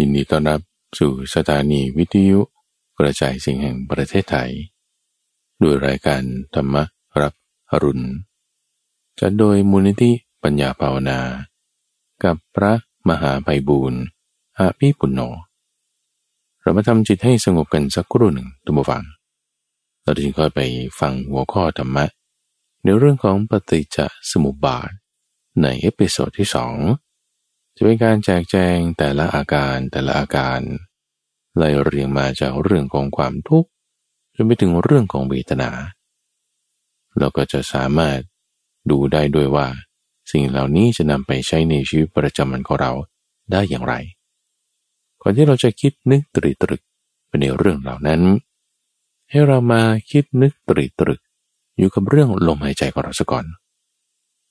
ยินดีต้อนรับสู่สถานีวิทยุกระจายเสียงแห่งประเทศไทย ด้วยรายการธรรมรับอรุณ จัดโดยมูลนิธิปัญญาภาวนา กับพระมหาไพบูรณ์อาภิปุณโญเรามาทำจิตให้สงบกันสักครู่หนึ่งตุมฟัง เราจึงค่อยไปฟังหัวข้อธรรมะ ในเรื่องของปฏิจจสมุปบาท ใน episode ที่สอง จะเป็นการแจกแจงแต่ละอาการแต่ละอาการไล่เรียงมาจากเรื่องของความทุกข์จนไปถึงเรื่องของเวทนา เราก็จะสามารถดูได้ด้วยว่า สิ่งเหล่านี้จะนำไปใช้ในชีวิตประจำวันของเราได้อย่างไร ก่อนที่เราจะคิดนึกตรีตรึกไปในเรื่องเหล่านั้น ให้เรามาคิดนึกตรีตรึก อยู่กับเรื่องลมหายใจของเราสักก่อน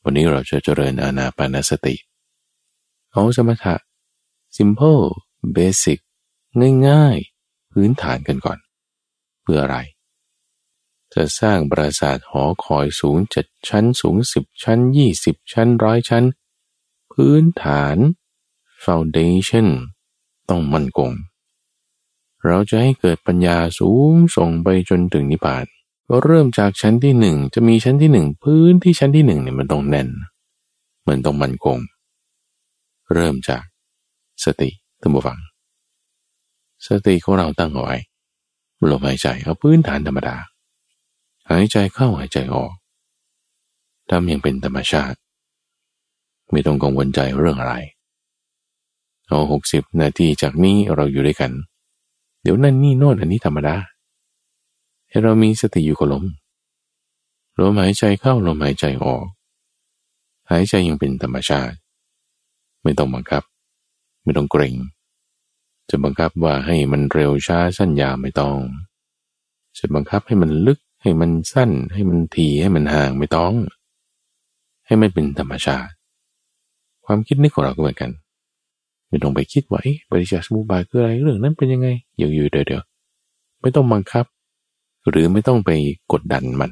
วันนี้เราจะเจริญอานาปานสติเอาสมถะ simple basic ง่ายๆ พื้นฐานกันก่อน เพื่ออะไร จะสร้างปราสาทหอคอยสูงเจ็ดชั้นสูงสิบชั้นยี่สิบชั้นร้อยชั้น พื้นฐาน foundation ต้องมั่นคงเราจะให้เกิดปัญญาสูงส่งไปจนถึงนิพพานก็เริ่มจากชั้นที่หนึ่งจะมีชั้นที่หนึ่งพื้นที่ชั้นที่หนึ่งเนี่ยมันต้องแน่น มันต้องมั่นคง เริ่มจากสติตั้งบฟัง สติของเราตั้งเอาไว้ลมหายใจเอาพื้นฐานธรรมดา หายใจเข้าหายใจออกทำอย่างเป็นธรรมชาติ ไม่ต้องกังวลใจเรื่องอะไร เอาหกสิบนาทีจากนี้เราอยู่ด้วยกัน เดี๋ยวนั่นนี่โน่นอันนี้ธรรมดา ให้เรามีสติอยู่กับลมลมหายใจเข้าลมหายใจออก หายใจยังเป็นธรรมชาติ ไม่ต้องบังคับ ไม่ต้องเกรงจะบังคับว่าให้มันเร็วช้าสั้นยาวไม่ต้อง จะบังคับให้มันลึกให้มันสั้น ให้มันทีให้มันห่างไม่ต้อง ให้มันเป็นธรรมชาติ ความคิดนึกของเราก็เหมือนกันไม่ต้องไปคิดว่าบริจาคสมุบายคืออะไรเรื่องนั้นเป็นยังไงอยู่ๆเดี๋ยวเดี๋ยวไม่ต้องบังคับ หรือไม่ต้องไปกดดันมัน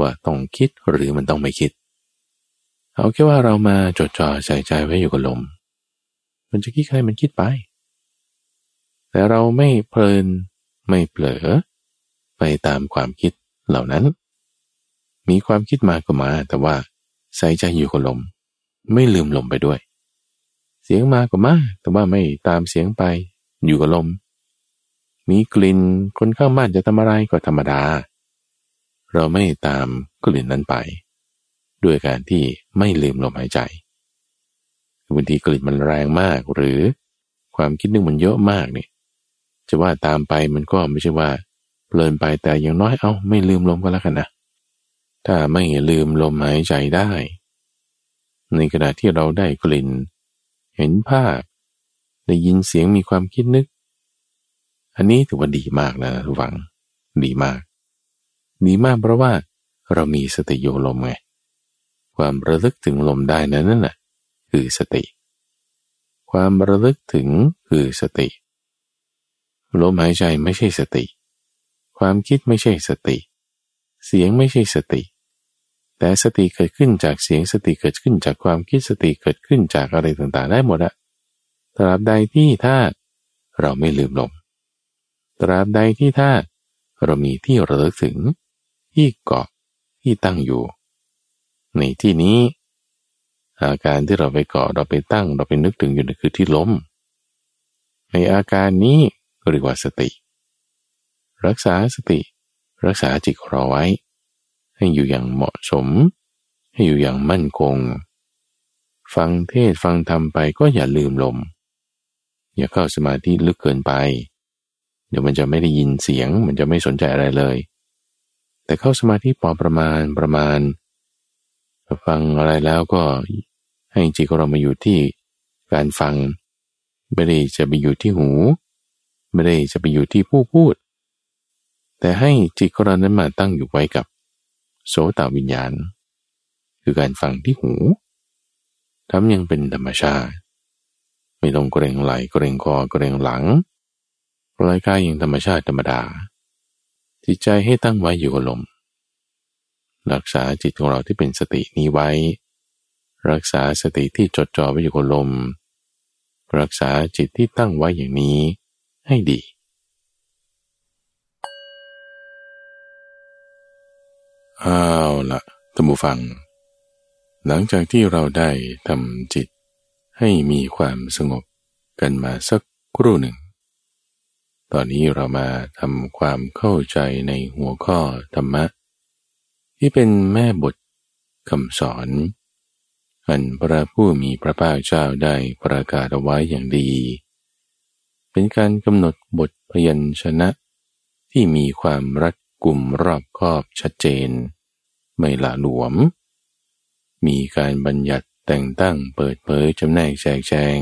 ว่าต้องคิดหรือมันต้องไม่คิด เอาแค่ว่าเรามาจดจ่อใส่ใจไว้อยู่กับลม มันจะคิดใครมันคิดไป แต่เราไม่เพลินไม่เผลอ ไปตามความคิดเหล่านั้น มีความคิดมาก็มา แต่ว่าใส่ใจอยู่กับลม ไม่ลืมลมไปด้วย เสียงมาก็มา แต่ว่าไม่ตามเสียงไป อยู่กับลม มีกลิ่นคนข้างบ้านจะทำอะไรก็ธรรมดา เราไม่ตามกลิ่นนั้นไป ด้วยการที่ไม่ลืมลมหายใจบางทีกลิ่นมันแรงมากหรือความคิดนึกมันเยอะมากเนี่ยจะว่าตามไปมันก็ไม่ใช่ว่าเพลินไปแต่อย่างน้อยเอาไม่ลืมลมก็แล้วกันนะถ้าไม่ลืมลมหายใจได้ ในขณะที่เราได้กลิ่น เห็นภาพ ได้ยินเสียงมีความคิดนึก อันนี้ถือว่าดีมากนะทุกฝัง ดีมาก ดีมากเพราะว่าเรามีสติโยลมไง ความระลึกถึงลมได้นั้นนั่นแหละคือสติ ความระลึกถึงคือสติ ลมหายใจไม่ใช่สติ ความคิดไม่ใช่สติ เสียงไม่ใช่สติ แต่สติเกิดขึ้นจากเสียงสติเกิดขึ้นจากความคิดสติเกิดขึ้นจากอะไรต่างๆ ได้หมดอะตราบใดที่ถ้าเราไม่ลืมลมตราบใดที่ถ้าเรามีที่ระลึกถึง ที่เกาะที่ตั้งอยู่ ในที่นี้ อาการที่เราไปเกาะเราไปตั้ง เราไปนึกถึงอยู่นั่นคือที่ล้ม ในอาการนี้เรียกว่าสติ รักษาสติ รักษาจิตเราไว้ ให้อยู่อย่างเหมาะสม ให้อยู่อย่างมั่นคง ฟังเทศฟังธรรมไปก็อย่าลืมลม อย่าเข้าสมาธิลึกเกินไป เดี๋ยวมันจะไม่ได้ยินเสียง มันจะไม่สนใจอะไรเลย แต่เข้าสมาธิพอประมาณประมาณ ฟังอะไรแล้วก็ให้จิตของเรามาอยู่ที่การฟัง ไม่ได้จะไปอยู่ที่หู ไม่ได้จะไปอยู่ที่ผู้พูด แต่ให้จิตของเรานั้นมาตั้งอยู่ไว้กับ โสตวิญญาณ คือการฟังที่หูทำยังเป็นธรรมชาติ ไม่ต้องเกรงไหลเกรงคอเกรงหลังปล่อยกายย่างธรรมชาติธรรมดาจิตใจให้ตั้งไว้อยู่กับลม รักษาจิตของเราที่เป็นสตินี้ไว้ รักษาสติที่จดจ่อไว้อยู่กับลม รักษาจิตที่ตั้งไว้อย่างนี้ให้ดีเอาละท่านผู้ฟัง หลังจากที่เราได้ทำจิตให้มีความสงบกันมาสักครู่หนึ่ง ตอนนี้เรามาทำความเข้าใจในหัวข้อธรรมะ ที่เป็นแม่บทคำสอน อันพระผู้มีพระภาคเจ้าได้ประกาศเอาไว้อย่างดี เป็นการกำหนดบทพยัญชนะ ที่มีความรัดกุมรอบคอบชัดเจน ไม่ละหลวม มีการบัญญัติแต่งตั้งเปิดเผยจำแนกแจกแจง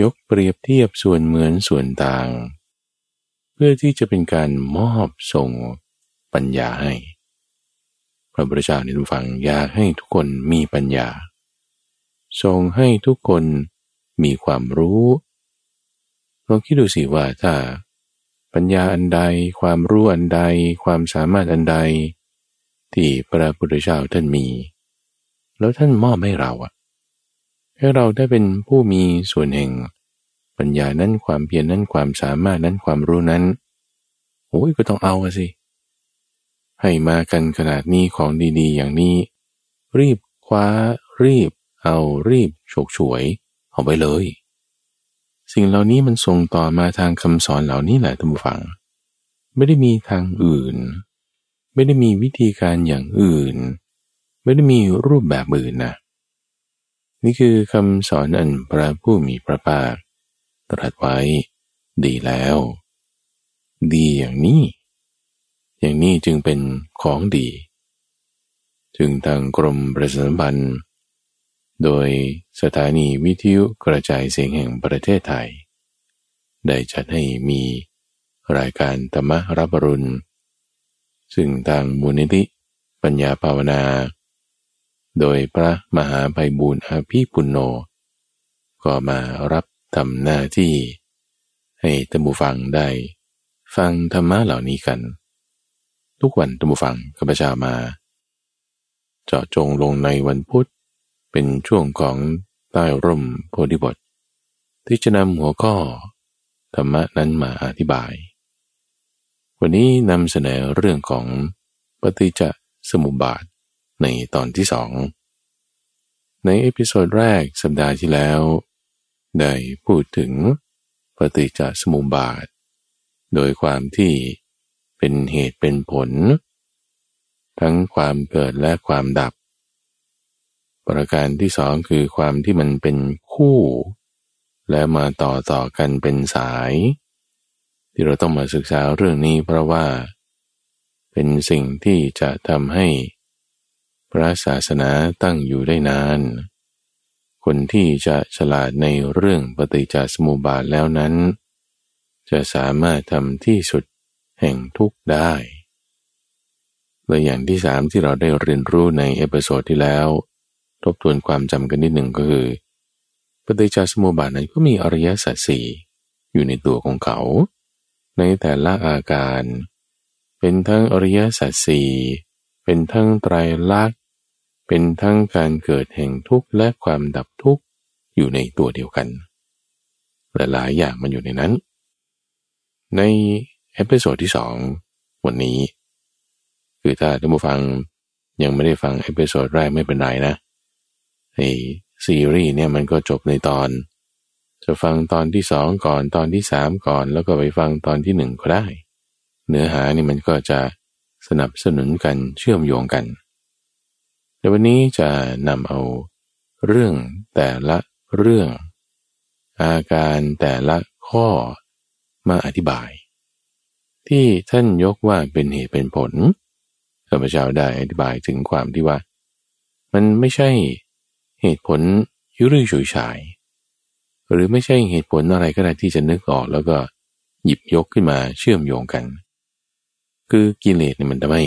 ยกเปรียบเทียบส่วนเหมือนส่วนต่าง เพื่อที่จะเป็นการมอบส่งปัญญาให้ พระพุทธเจ้าในทุกฝังอยากให้ทุกคนมีปัญญาส่งให้ทุกคนมีความรู้ลองคิดดูสิว่าถ้า ปัญญาอันใด ความรู้อันใด ความสามารถอันใด ที่พระพุทธเจ้าท่านมี แล้วท่านมอบให้เราอะให้เราได้เป็นผู้มีส่วนแห่ง ปัญญานั้นความเพียรนั้นความสามารถนั้นความรู้นั้นโอ้ยก็ต้องเอาสิ ให้มากันขนาดนี้ของดีๆ อย่างนี้ รีบคว้า รีบ เอารีบโฉกฉวย เอาไปเลย สิ่งเหล่านี้มันส่งต่อมาทางคำสอนเหล่านี้แหละท่านผู้ฟัง ไม่ได้มีทางอื่น ไม่ได้มีวิธีการอย่างอื่น ไม่ได้มีรูปแบบอื่นนะนี่คือคำสอนอันพระผู้มีพระภาคตรัสไว้ ดีแล้ว ดีอย่างนี้ อย่างนี้จึงเป็นของดี จึงทางกรมประชาสัมพันธ์โดยสถานีวิทยุกระจายเสียงแห่งประเทศไทย ได้จัดให้มีรายการธรรมรับรุณ ซึ่งทางมูลนิธิปัญญาภาวนา โดยพระมหาไพบูรณ์อาภีปุณโญก็มารับทำหน้าที่ ให้ตัมบูฟังได้ ฟังธรรมะเหล่านี้กัน ทุกวันท่านผู้ฟังข้าพเจ้ามา เจาะจงลงในวันพุธ เป็นช่วงของใต้ร่มโพธิบท ที่จะนำหัวข้อ ธรรมะนั้นมาอธิบาย วันนี้นำเสนอเรื่องของปฏิจจสมุปบาทในตอนที่สอง ใน episode แรกสัปดาห์ที่แล้ว ได้พูดถึงปฏิจจสมุปบาท โดยความที่ เป็นเหตุเป็นผล ทั้งความเกิดและความดับ ประการที่สองคือความที่มันเป็นคู่ และมาต่อต่อกันเป็นสาย ที่เราต้องมาศึกษาเรื่องนี้เพราะว่า เป็นสิ่งที่จะทำให้ พระศาสนาตั้งอยู่ได้นาน คนที่จะฉลาดในเรื่องปฏิจจสมุปบาทแล้วนั้นจะสามารถทำที่สุด แห่งทุกข์ได้และอย่างที่สามที่เราได้เรียนรู้ใน episode ที่แล้ว ทบทวนความจำกันนิดหนึ่งก็คือปฏิจจสมุปบาทนั้นก็มีอริยสัจสี่อยู่ในตัวของเขา ในแต่ละอาการ เป็นทั้งอริยสัจสี่เป็นทั้งไตรลักษณ์เป็นทั้งการเกิดแห่งทุกข์และความดับทุกข์อยู่ในตัวเดียวกันหลายอย่างมันอยู่ในนั้น ใน episode ที่สองวันนี้ คือถ้าท่านผู้ฟังยังไม่ได้ฟัง episode แรกไม่เป็นไรนะไอ้ซีรีส์เนี่ยมันก็จบในตอน จะฟังตอนที่สองก่อนตอนที่สามก่อน แล้วก็ไปฟังตอนที่หนึ่งก็ได้ เนื้อหานี่มันก็จะสนับสนุนกันเชื่อมโยงกันแต่วันนี้จะนำเอาเรื่องแต่ละเรื่อง อาการแต่ละข้อมาอธิบาย ที่ท่านยกว่าเป็นเหตุเป็นผลข้าพเจ้าได้อธิบายถึงความที่ว่า มันไม่ใช่เหตุผลยุรื่อฉุยฉาย หรือไม่ใช่เหตุผลอะไรก็ได้ที่จะนึกออกแล้วก็หยิบยกขึ้นมาเชื่อมโยงกัน คือกิเลสเนี่ยมันทำให้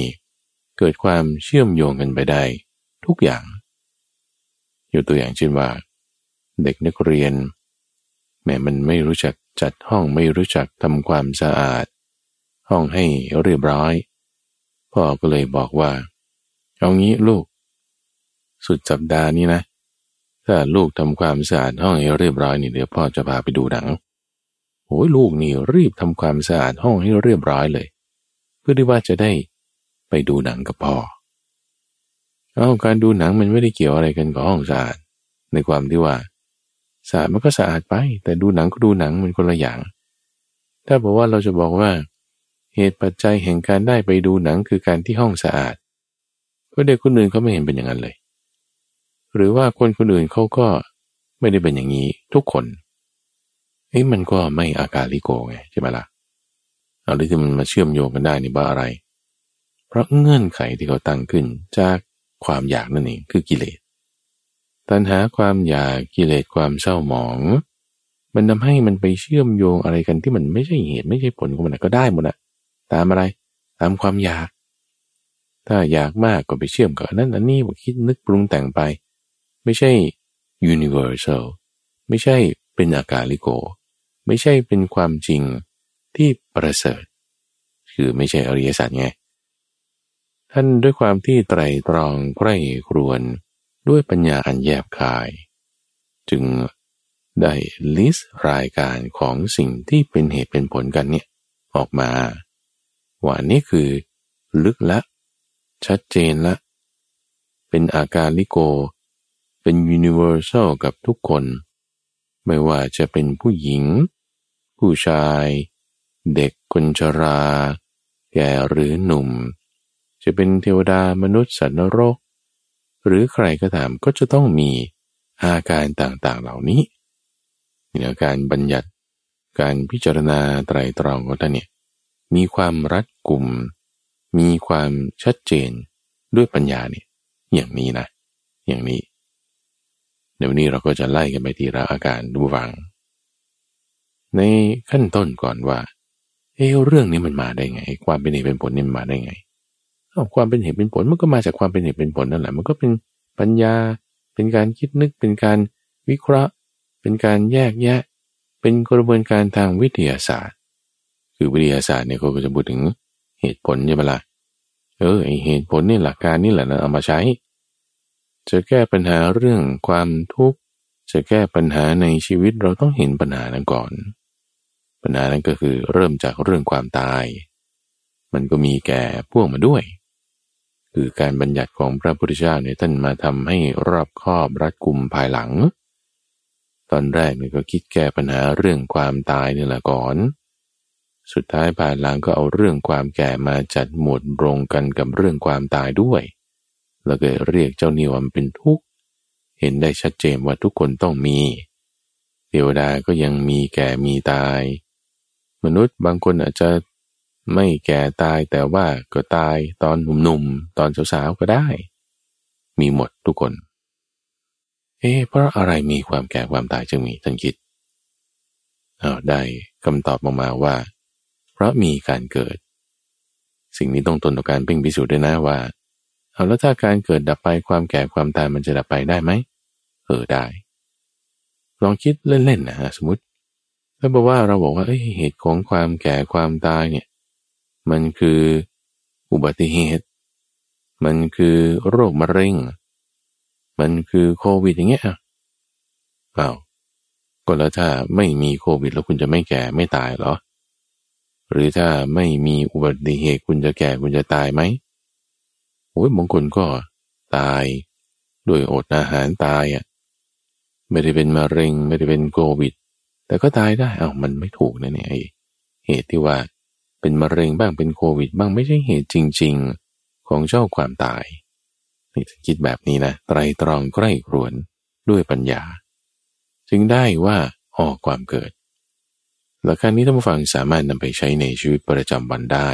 เกิดความเชื่อมโยงกันไปได้ ทุกอย่างยกตัวอย่างเช่นว่า เด็กนักเรียนแม้มันไม่รู้จักจัดห้องไม่รู้จักทำความสะอาด ห้องให้เรียบร้อย พ่อก็เลยบอกว่า เอางี้ลูก สุดสัปดาห์นี้นะ ถ้าลูกทำความสะอาดห้องให้เรียบร้อยนี่เดี๋ยวพ่อจะพาไปดูหนังโอ้ยลูกนี่รีบทำความสะอาดห้องให้เรียบร้อยเลย เพื่อที่ว่าจะได้ไปดูหนังกับพ่อเอาการดูหนังมันไม่ได้เกี่ยวอะไรกันกับห้องสะอาด ในความที่ว่าสะอาดมันก็สะอาดไป แต่ดูหนังก็ดูหนังมันคนละอย่าง ถ้าบอกว่าเราจะบอกว่า เหตุปัจจัยแห่งการได้ไปดูหนังคือการที่ห้องสะอาดก็เด็กคนอื่นเขาไม่เห็นเป็นอย่างนั้นเลย หรือว่าคนคนอื่นเขาก็ไม่ได้เป็นอย่างนี้ทุกคนเอ้มันก็ไม่อากาลิโกไงใช่ไหมละ่ะเอาที่มันมาเชื่อมโยงกันได้นี่บ้าอะไร เพราะเงื่อนไขที่เขาตั้งขึ้นจากความอยากนั่นเองคือกิเลส ตัณหาความอยากกิเลสความเศร้าหมอง มันทาให้มันไปเชื่อมโยงอะไรกันที่มันไม่ใช่เหตุไม่ใช่ผลของมันก็ได้หมดอะ ตามอะไร ตามความอยาก ถ้าอยากมากก็ไปเชื่อมกับนั้นอันนี้ว่าคิดนึกปรุงแต่งไป ไม่ใช่ universal ไม่ใช่เป็นอากาลิโก ไม่ใช่เป็นความจริงที่ประเสริฐ คือไม่ใช่อริยสัจไง ท่านด้วยความที่ไตรตรองใคร่ครวนด้วยปัญญาอันแยบคาย จึงได้ลิสต์รายการของสิ่งที่เป็นเหตุเป็นผลกันเนี่ย ออกมา ว่านี่คือลึกละ ชัดเจนละ เป็นอาการลิโก เป็นยูนิเวอร์แซลกับทุกคน ไม่ว่าจะเป็นผู้หญิง ผู้ชาย เด็กคนชรา แก่หรือหนุ่ม จะเป็นเทวดามนุษย์สัตว์นรก หรือใครก็ตามก็จะต้องมีอาการต่างๆเหล่านี้ในการบัญญัติการพิจารณาไตรตรองของท่านเนี่ย มีความรัดกุมมีความชัดเจนด้วยปัญญาเนี่ยอย่างนี้นะ อย่างนี้ เดี๋ยวนี้เราก็จะไล่กันไปทีละอาการดูฟัง ในขั้นต้นก่อนว่า เออเรื่องนี้มันมาได้ไง ความเป็นเหตุเป็นผลนี่มันมาได้ไงความเป็นเหตุเป็นผลมันก็มาจากความเป็นเหตุเป็นผลนั่นแหละ มันก็เป็นปัญญา เป็นการคิดนึก เป็นการวิเคราะห์ เป็นการแยกแยะ เป็นกระบวนการทางวิทยาศาสตร์ คือวิทยาศาสตร์เนี่ยเขาก็จะพูดถึงเหตุผลใช่ไหมละ่ะเออไอเหตุผลนี่หลักการนี่แหละนะเอามาใช้ จะแก้ปัญหาเรื่องความทุกข์จะแก้ปัญหาในชีวิตเราต้องเห็นปัญหานั้นก่อน ปัญหานั้นก็คือเริ่มจากเรื่องความตาย มันก็มีแก่พวกมาด้วย คือการบัญญัติของพระพุทธเจ้าเนี่ยท่านมาทำให้รอบคอบรัดกุมภายหลัง ตอนแรกเนี่ยก็คิดแก้ปัญหาเรื่องความตายนี่แหละก่อน สุดท้ายภายหลังก็เอาเรื่องความแก่มาจัดหมวดรงกันกับเรื่องความตายด้วย แล้วก็เรียกเจ้านิวมเป็นทุกข์เห็นได้ชัดเจนว่าทุกคนต้องมี เทวดาก็ยังมีแก่มีตาย มนุษย์บางคนอาจจะไม่แก่ตายแต่ว่าก็ตายตอนหนุ่มๆตอนสาวๆก็ได้ มีหมดทุกคน เอ๊เพราะอะไรมีความแก่ความตายจึงมีท่านคิดอาได้คำตอบออกมาว่า เพราะมีการเกิด สิ่งนี้ต้องทนต่อการเพ่งพิสูจน์ด้วยนะว่าเอาแล้วถ้าการเกิดดับไปความแก่ความตายมันจะดับไปได้ไหมเออได้ ลองคิดเล่นๆนะฮะสมมติ ถ้าบอกว่าเราบอกว่าเเหตุของความแก่ความตายเนี่ย มันคืออุบัติเหตุ มันคือโรคมะเร็ง มันคือโควิดอย่างเงี้ยเปล่าก็แล้วถ้าไม่มีโควิดแล้วคุณจะไม่แก่ไม่ตายเหรอ หรือถ้าไม่มีอุบัติเหตุคุณจะแก่คุณจะตายไหมโอ้ยบางคนก็ตาย ด้วยอดอาหารตายอะไม่ได้เป็นมะเร็ง ไม่ได้เป็นโควิด แต่ก็ตายได้เอา้ามันไม่ถูกนะเนี่ยเหตุที่ว่าเป็นมะเร็งบ้างเป็นโควิด บ้างไม่ใช่เหตุจริง ๆ ของเจ้าความตายนี่คิดแบบนี้นะไตรตรองใกล้ครวนด้วยปัญญา จึงได้ว่าออกความเกิด หลักการนี้ท่านผู้ฟังสามารถนำไปใช้ในชีวิตประจำวันได้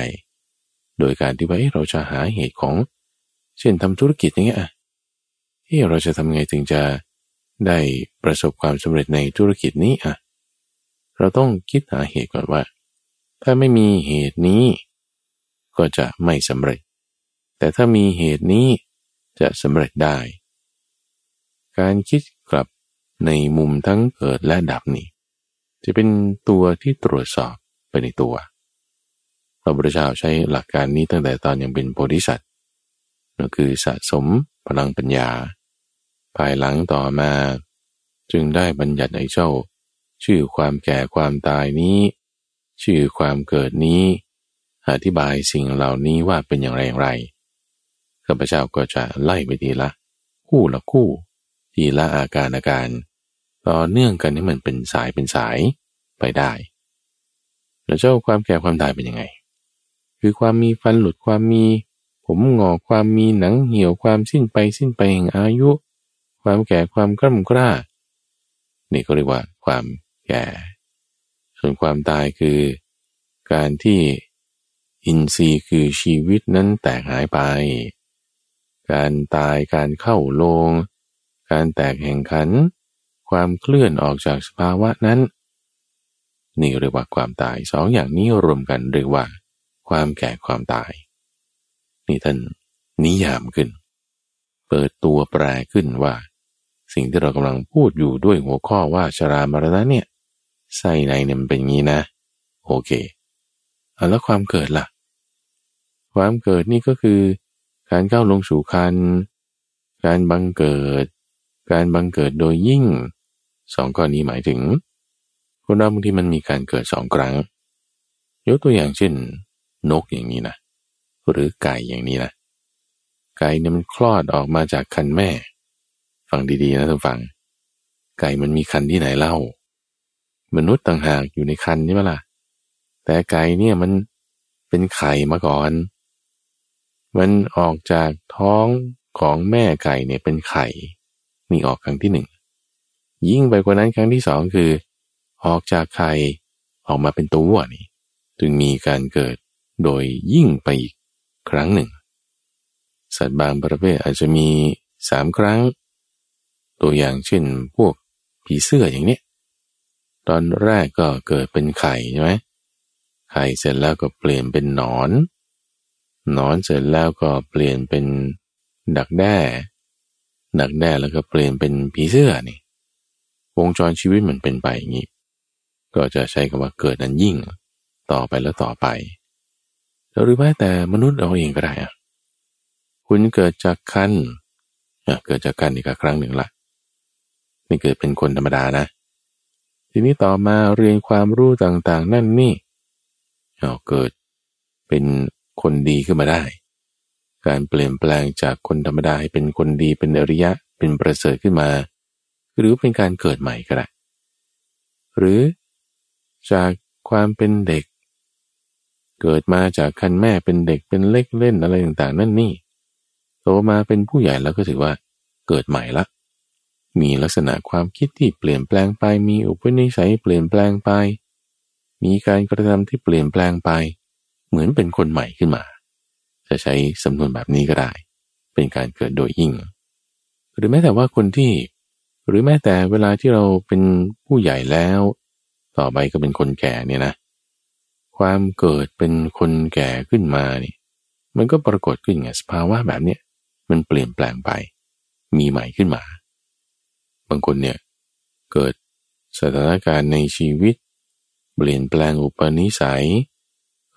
โดยการที่ว่าเราจะหาเหตุของ เช่นทำธุรกิจอย่างเงี้ยเฮ้เราจะทำไงถึงจะได้ประสบความสำเร็จในธุรกิจนี้อะ เราต้องคิดหาเหตุก่อนว่า ถ้าไม่มีเหตุนี้ ก็จะไม่สำเร็จ แต่ถ้ามีเหตุนี้จะสำเร็จได้ การคิดกลับในมุมทั้งเกิดและดับนี้ จะเป็นตัวที่ตรวจสอบไปในตัวพระพุทธเจ้าใช้หลักการนี้ตั้งแต่ตอนยังเป็นโพธิสัตว์ก็คือสะสมพลังปัญญา ภายหลังต่อมา จึงได้บัญญัติไอ้เจ้า ชื่อความแก่ความตายนี้ ชื่อความเกิดนี้ อธิบายสิ่งเหล่านี้ว่าเป็นอย่างไรอย่างไรข้าพเจ้าก็จะไล่ไปทีละ คู่ละคู่ ทีละอาการอาการ ต่อเนื่องกันให้มันเป็นสายเป็นสายไปได้ แล้วเจ้าความแก่ความตายเป็นยังไง คือความมีฟันหลุดความมี ผมหงอกความมีหนังเหี่ยวความสิ้นไปสิ้นไปแห่งอายุ ความแก่ความกล้ำกล้า นี่ก็เรียกว่าความแก่ ส่วนความตายคือ การที่อินทรีย์คือชีวิตนั้นแตกหายไป การตายการเข้าโลง การแตกแห่งขัน ความเคลื่อนออกจากสภาวะนั้น นี่เรียกว่าความตายสองอย่างนี้รวมกันเรียกว่า ความแก่ความตาย นี่ท่านนิยามขึ้น เปิดตัวแปลขึ้นว่า สิ่งที่เรากำลังพูดอยู่ด้วยหัวข้อว่าชรามรณะเนี่ยใส่ในเนี่ยมันเป็นงี้นะ โอเคเอแล้วความเกิดละ่ะ ความเกิดนี่ก็คือ การเข้าวลงสู่คันการบังเกิด การบังเกิดโดยยิ่ง สองข้อนี้หมายถึงคนเราบางทีมันมีการเกิดสองครั้ง ยกตัวอย่างเช่น นกอย่างนี้นะ หรือไก่อย่างนี้นะไก่เนี่ยมันคลอดออกมาจากคันแม่ ฟังดีๆนะท่านฟัง ไก่มันมีคันที่ไหนเล่า มนุษย์ต่างหากอยู่ในคันใช่ไหมล่ะ แต่ไก่เนี่ยมันเป็นไข่มาก่อน มันออกจากท้องของแม่ไก่เนี่ยเป็นไข่ นี่ออกครั้งที่หนึ่ง ยิ่งไปกว่านั้นครั้งที่สองคือ ออกจากไข่ออกมาเป็นตัวนี่จึงมีการเกิดโดยยิ่งไปอีกครั้งหนึ่ง สัตว์บางประเภทอาจจะมีสามครั้ง ตัวอย่างเช่นพวกผีเสื้ออย่างนี้ยตอนแรกก็เกิดเป็นไข่ใช่ไหมไข่เสร็จแล้วก็เปลี่ยนเป็นหนอน หนอนเสร็จแล้วก็เปลี่ยนเป็นดักแด้ ดักแด้แล้วก็เปลี่ยนเป็นผีเสื้อนี่ วงจรชีวิตมันเป็นไปอย่างนี้ ก็จะใช้คำว่าเกิดนั้นยิ่ง ต่อไปแล้วต่อไป หรือแม้แต่มนุษย์เราเองก็ได้อะคุณเกิดจากคันเกิดจากคันอีกครั้งหนึ่งละไม่เกิดเป็นคนธรรมดานะ ทีนี้ต่อมาเรียนความรู้ต่างๆ นั่นนี่เอาเกิดเป็นคนดีขึ้นมาได้ การเปลี่ยนแปลงจากคนธรรมดาให้เป็นคนดีเป็นอริยะเป็นประเสริฐขึ้นมา หรือเป็นการเกิดใหม่ก็ได้หรือจากความเป็นเด็ก เกิดมาจากคันแม่เป็นเด็กเป็นเล็กเล่นอะไรต่างๆ นั่นนี่โตมาเป็นผู้ใหญ่แล้วก็ถือว่าเกิดใหม่ละ มีลักษณะความคิดที่เปลี่ยนแปลงไป มีอุปนิสัยเปลี่ยนแปลงไป มีการกระทำที่เปลี่ยนแปลงไป เหมือนเป็นคนใหม่ขึ้นมา จะใช้สำนวนแบบนี้ก็ได้ เป็นการเกิดโดยยิ่ง หรือแม้แต่ว่าคนที่ หรือแม้แต่เวลาที่เราเป็นผู้ใหญ่แล้ว ต่อไปก็เป็นคนแก่เนี่ยนะ ความเกิดเป็นคนแก่ขึ้นมานี่มันก็ปรากฏขึ้นไงสภาวะแบบเนี้ยมันเปลี่ยนแปลงไป มีใหม่ขึ้นมา บางคนเนี่ยเกิดสถานการณ์ในชีวิต เปลี่ยนแปลงอุปนิสัย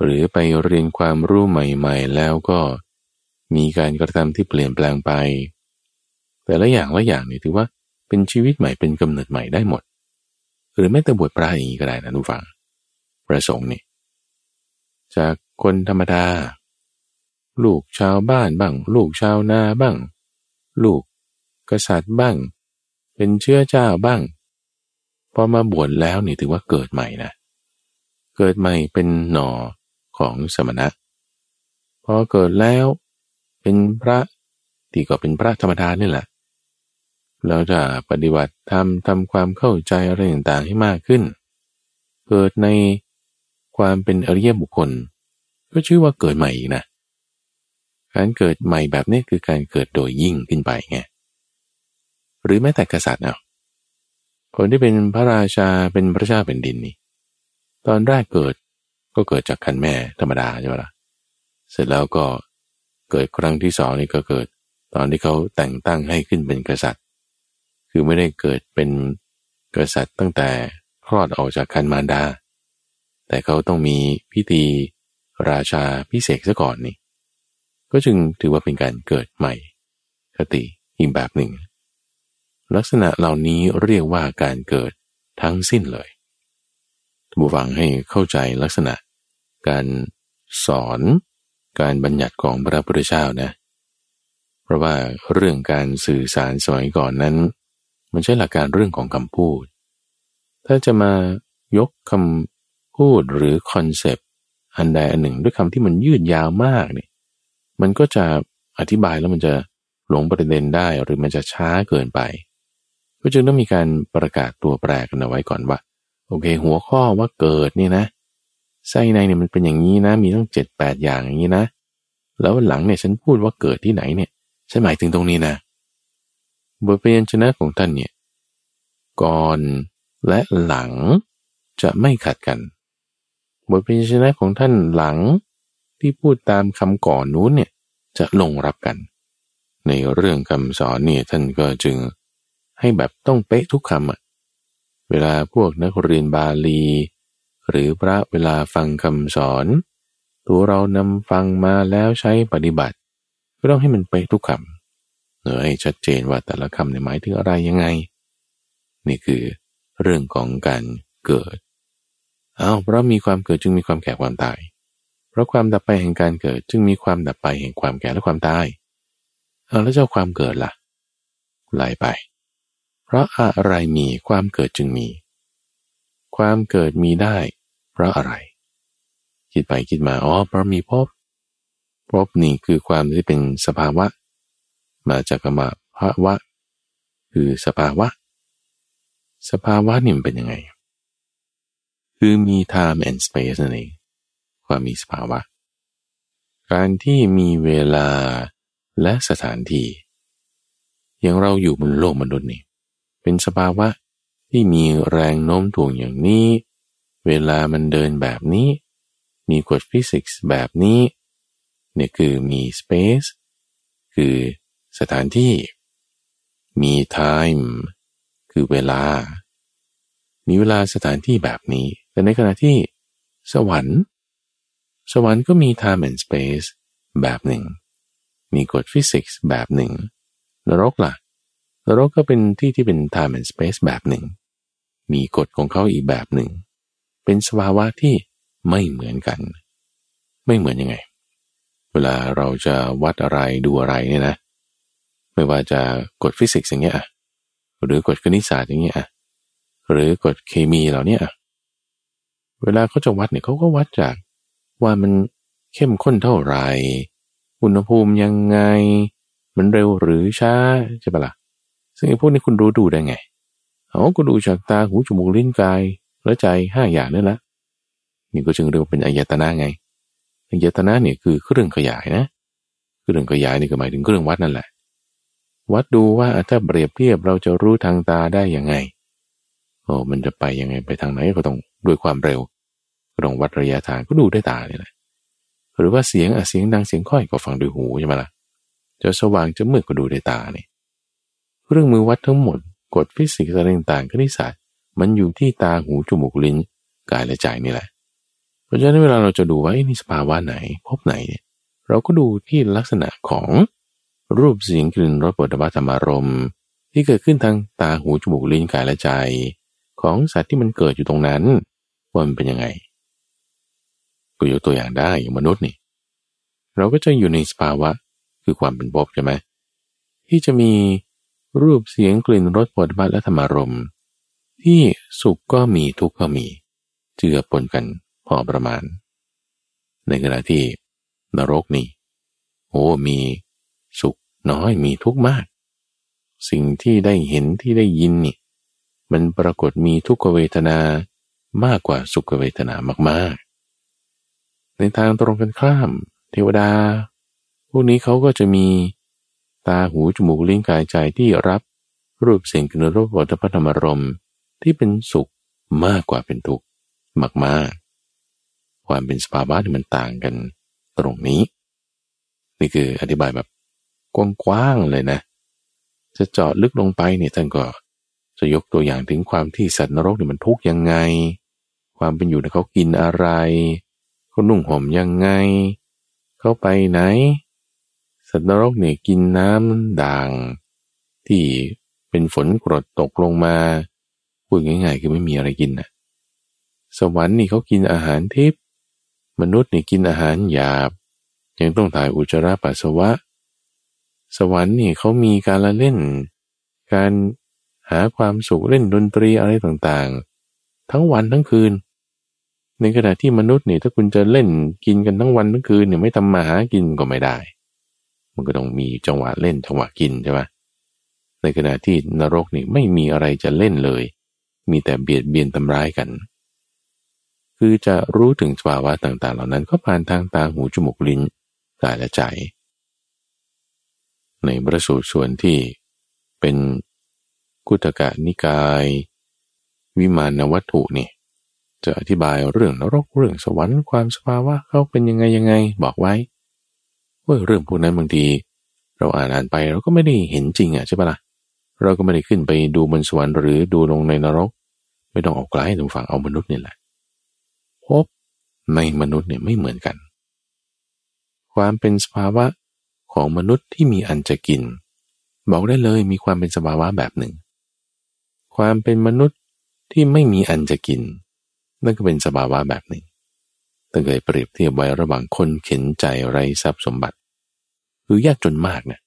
หรือไปเรียนความรู้ใหม่ๆ แล้วก็มีการกระทำที่เปลี่ยนแปลงไป แต่ละอย่างละอย่างเนี่ยถือว่า เป็นชีวิตใหม่เป็นกำเนิดใหม่ได้หมด หรือแม้แต่บวชพระอย่างนี้ก็ได้นะทุกฝังประสงค์นี่จากคนธรรมดา ลูกชาวบ้านบ้าง ลูกชาวนาบ้าง ลูกกษัตริย์บ้าง เป็นเชื้อเจ้าบ้างพอมาบวชแล้วนี่ถือว่าเกิดใหม่นะ เกิดใหม่เป็นหน่อของสมณะพอเกิดแล้วเป็นพระที่ก็เป็นพระธรรมดานี่แหละ เราจะปฏิบัติทำทำความเข้าใจอะไรต่างๆให้มากขึ้น เกิดในความเป็นอริยบุคคล ก็ชื่อว่าเกิดใหม่อีกนะ การเกิดใหม่แบบนี้คือการเกิดโดยยิ่งขึ้นไปไงหรือแม้แต่กษัตริย์เอาคนที่เป็นพระราชาเป็นพระเจ้าเป็นดินนี่ตอนแรกเกิดก็เกิดจากคันแม่ธรรมดาใช่ไหมล่ะเสร็จแล้วก็เกิดครั้งที่สองนี่ก็เกิด ตอนที่เขาแต่งตั้งให้ขึ้นเป็นกษัตริย์ คือไม่ได้เกิดเป็นกษัตริย์ตั้งแต่คลอดออกจากคันมารดา แต่เขาต้องมีพิธีราชาพิเศษซะก่อนนี่ ก็จึงถือว่าเป็นการเกิดใหม่ คติอีกแบบหนึ่ง ลักษณะเหล่านี้เรียกว่าการเกิดทั้งสิ้นเลยบูฟังให้เข้าใจลักษณะ การสอนการบัญญัติของพระพุทธเจ้านะ เพราะว่าเรื่องการสื่อสารสมัยก่อนนั้น มันใช่หลักการเรื่องของคำพูด ถ้าจะมายกคำพูดหรือคอนเซปต์อันใดอันหนึ่งด้วยคำที่มันยืดยาวมากเนี่ยมันก็จะอธิบายแล้วมันจะหลงประเด็นได้หรือมันจะช้าเกินไปก็จึงต้องมีการประกาศตัวแปรกันเอาไว้ก่อนว่า โอเค หัวข้อว่าเกิดนี่นะไส้ในเนี่ยมันเป็นอย่างนี้นะ มีต้องเจ็ดแปดอย่างอย่างนี้นะ แล้วหลังเนี่ยฉันพูดว่าเกิดที่ไหนเนี่ยฉันหมายถึงตรงนี้นะ บทเรียนชนะของท่านเนี่ยก่อนและหลังจะไม่ขัดกัน บทเรียนชนะของท่านหลังที่พูดตามคำก่อนนู้นเนี่ยจะลงรับกัน ในเรื่องคำสอนเนี่ยท่านก็จึงให้แบบต้องเป๊ะทุกคำอะเวลาพวกนักเรียนบาลี หรือพระเวลาฟังคำสอน ตัวเรานำฟังมาแล้วใช้ปฏิบัติ ก็ต้องให้มันไปทุกคำ เนอให้ชัดเจนว่าแต่ละคำในหมายถึงอะไรยังไง นี่คือเรื่องของการเกิดเอาเพราะมีความเกิดจึงมีความแก่ความตาย เพราะความดับไปแห่งการเกิดจึงมีความดับไปแห่งความแก่และความตายเอาแล้วเจ้าความเกิดละ่ะไล่ไป เพราะอะไรมีความเกิดจึงมี ความเกิดมีได้ เพราะอะไร คิดไปคิดมาอ๋อเพราะมีภพภพนี่คือความที่เป็นสภาวะ มาจากคำว่าภาวะ คือสภาวะ สภาวะนี่มันเป็นยังไง คือมี time and space นั่นเองความมีสภาวะ การที่มีเวลาและสถานที่ อย่างเราอยู่บนโลกมนุษย์นี่ เป็นสภาวะที่มีแรงโน้มถ่วงอย่างนี้ เวลามันเดินแบบนี้ มีกฎฟิสิกส์แบบนี้เนี่ยคือมี space คือ สถานที่ มี time คือเวลา มีเวลาสถานที่แบบนี้ แต่ในขณะที่ สวรรค์ สวรรค์ก็มี time and space แบบหนึ่ง มีกฎฟิสิกส์แบบหนึ่ง นรกละ่ะ นรกก็เป็นที่ที่เป็น time and space แบบหนึ่ง มีกฎของเขาอีกแบบหนึ่ง เป็นสภาวะที่ไม่เหมือนกัน ไม่เหมือนยังไง เวลาเราจะวัดอะไรดูอะไรเนี่ยนะ ไม่ว่าจะกฎฟิสิกส์อย่างเงี้ยหรือกฎคณิตศาสตร์อย่างเงี้ยหรือกฎเคมีเหล่านี้เวลาเขาจะวัดเนี่ยเขาก็วัดจากว่ามันเข้มข้นเท่าไหร่ อุณหภูมิยังไง มันเร็วหรือช้าใช่ปะละ่ะ ซึ่งพวกนี้คุณรู้ดูได้ไงเขาก็ดูจากตาหูจมูกลิ้นกายและใจห้าอย่างนั่นแหละ นี่ก็จึงเรียกว่าเป็นอายตนะไง อายตนะเนี่ยคือเครื่องขยายนะ เครื่องขยายนี่ก็หมายถึงเครื่องวัดนั่นแหละ วัดดูว่าถ้าเปรียบเทียบเราจะรู้ทางตาได้ยังไงโอ้มันจะไปยังไงไปทางไหนก็ต้องด้วยความเร็วก็ต้องวัดระยะทางก็ดูด้วยตาเนี่ยแหละหรือว่าเสียงอะเสียงดังเสียงค่อยก็ฟังด้วยหูใช่ไหมล่ะจะสว่างจะมืดก็ดูด้วยตาเนี่ยเรื่องมือวัดทั้งหมดกฎฟิสิกส์อะไรต่างๆคณิตศาสตร์มันอยู่ที่ตาหูจมูกลิ้นกายและใจนี่แหละ เพราะฉะนั้นเวลาเราจะดูว่าอ้นี่สภาวะไหนพบไหนเนี่ยเราก็ดูที่ลักษณะของ รูปเสียงกลิ่นรสปุถะธรรมารมณ์ที่เกิดขึ้นทางตาหูจมูกลิ้นกายและใจ ของสัตว์ที่มันเกิดอยู่ตรงนั้นว่ามันเป็นยังไงก็ยกตัวอย่างได้อย่างมนุษย์นี่ เราก็จะอยู่ในสภาวะคือความเป็นภพใช่ไหมที่จะมีรูปเสียงกลิ่นรสผลบัตและธรรมารมที่สุขก็มีทุกข์ก็มี เจือปนกันพอประมาณ ในขณะที่นรกนี่โอ้มีสุข น้อยมีทุกข์มาก สิ่งที่ได้เห็นที่ได้ยินนี่มันปรากฏมีทุกขเวทนามากกว่าสุขเวทนามากๆ ในทางตรงกันข้าม เทวดา พวกนี้เขาก็จะมีตาหูจมูกลิ้นกายใจที่รับรูปเสียงกลิ่นรสวัฏพธรรมรมที่เป็นสุขมากกว่าเป็นทุกข์มากๆ ความเป็นสภาวะที่มันต่างกันตรงนี้ นี่คืออธิบายแบบ กว้างๆเลยนะ จะเจาะลึกลงไปเนี่ยท่านก็จะยกตัวอย่างถึงความที่สัตว์นรกเนี่ยมันทุกข์ยังไง ความเป็นอยู่เขากินอะไรเขานุ่งห่มยังไง เขาไปไหน สัตว์นรกเนี่ยกินน้ำด่าง ที่เเป็นฝนกรดตกลงมาพูดง่ายๆคือไม่มีอะไรกินนะสวรรค์นี่เขากินอาหารทิพย์มนุษย์นี่กินอาหารหยาบ ยังต้องถ่ายอุจจาระปัสสาวะ สวรรค์นี่เขามีการละเล่น การหาความสุขเล่นดนตรีอะไรต่างๆ ทั้งวันทั้งคืน ในขณะที่มนุษย์นี่ถ้าคุณจะเล่นกินกันทั้งวันทั้งคืนเนี่ยไม่ทำมาหากินก็ไม่ได้ มันก็ต้องมีจังหวะเล่นจังหวะกินใช่ไหมในขณะที่นรกนี่ไม่มีอะไรจะเล่นเลย มีแต่เบียดเบียนทำร้ายกัน คือจะรู้ถึงสภาวะต่างๆ เหล่านั้นก็ผ่านทางตาหูจมูกลิ้นกายและใจ ในบรสูตรส่วนที่เป็นกุตกะนิกาย วิมานวัตถุนี่จะอธิบายเรื่องนรกเรื่องสวรรค์ความสภาวะเขาเป็นยังไงยังไงบอกไว้ว่าเรื่องพวกนั้นบางทีเราอ่านอ่านไปเราก็ไม่ได้เห็นจริงอะใช่ปะละ่ะเราก็ไม่ได้ขึ้นไปดูบนสวรรค์หรือดูลงในนรก ไม่ต้องออกไกลตรงฝั่งเอามนุษย์นี่แหละพบในมนุษย์เนี่ยไม่เหมือนกัน ความเป็นสภาวะ ของมนุษย์ที่มีอันจะกิน บอกได้เลยมีความเป็นสภาวะแบบหนึ่ง ความเป็นมนุษย์ที่ไม่มีอันจะกิน นั่นก็เป็นสภาวะแบบหนึ่งตั้งแต่เปรียบเทียบไว้ระหว่างคนเข็นใจไร้ทรัพย์สมบัติคือยากจนมากเนะ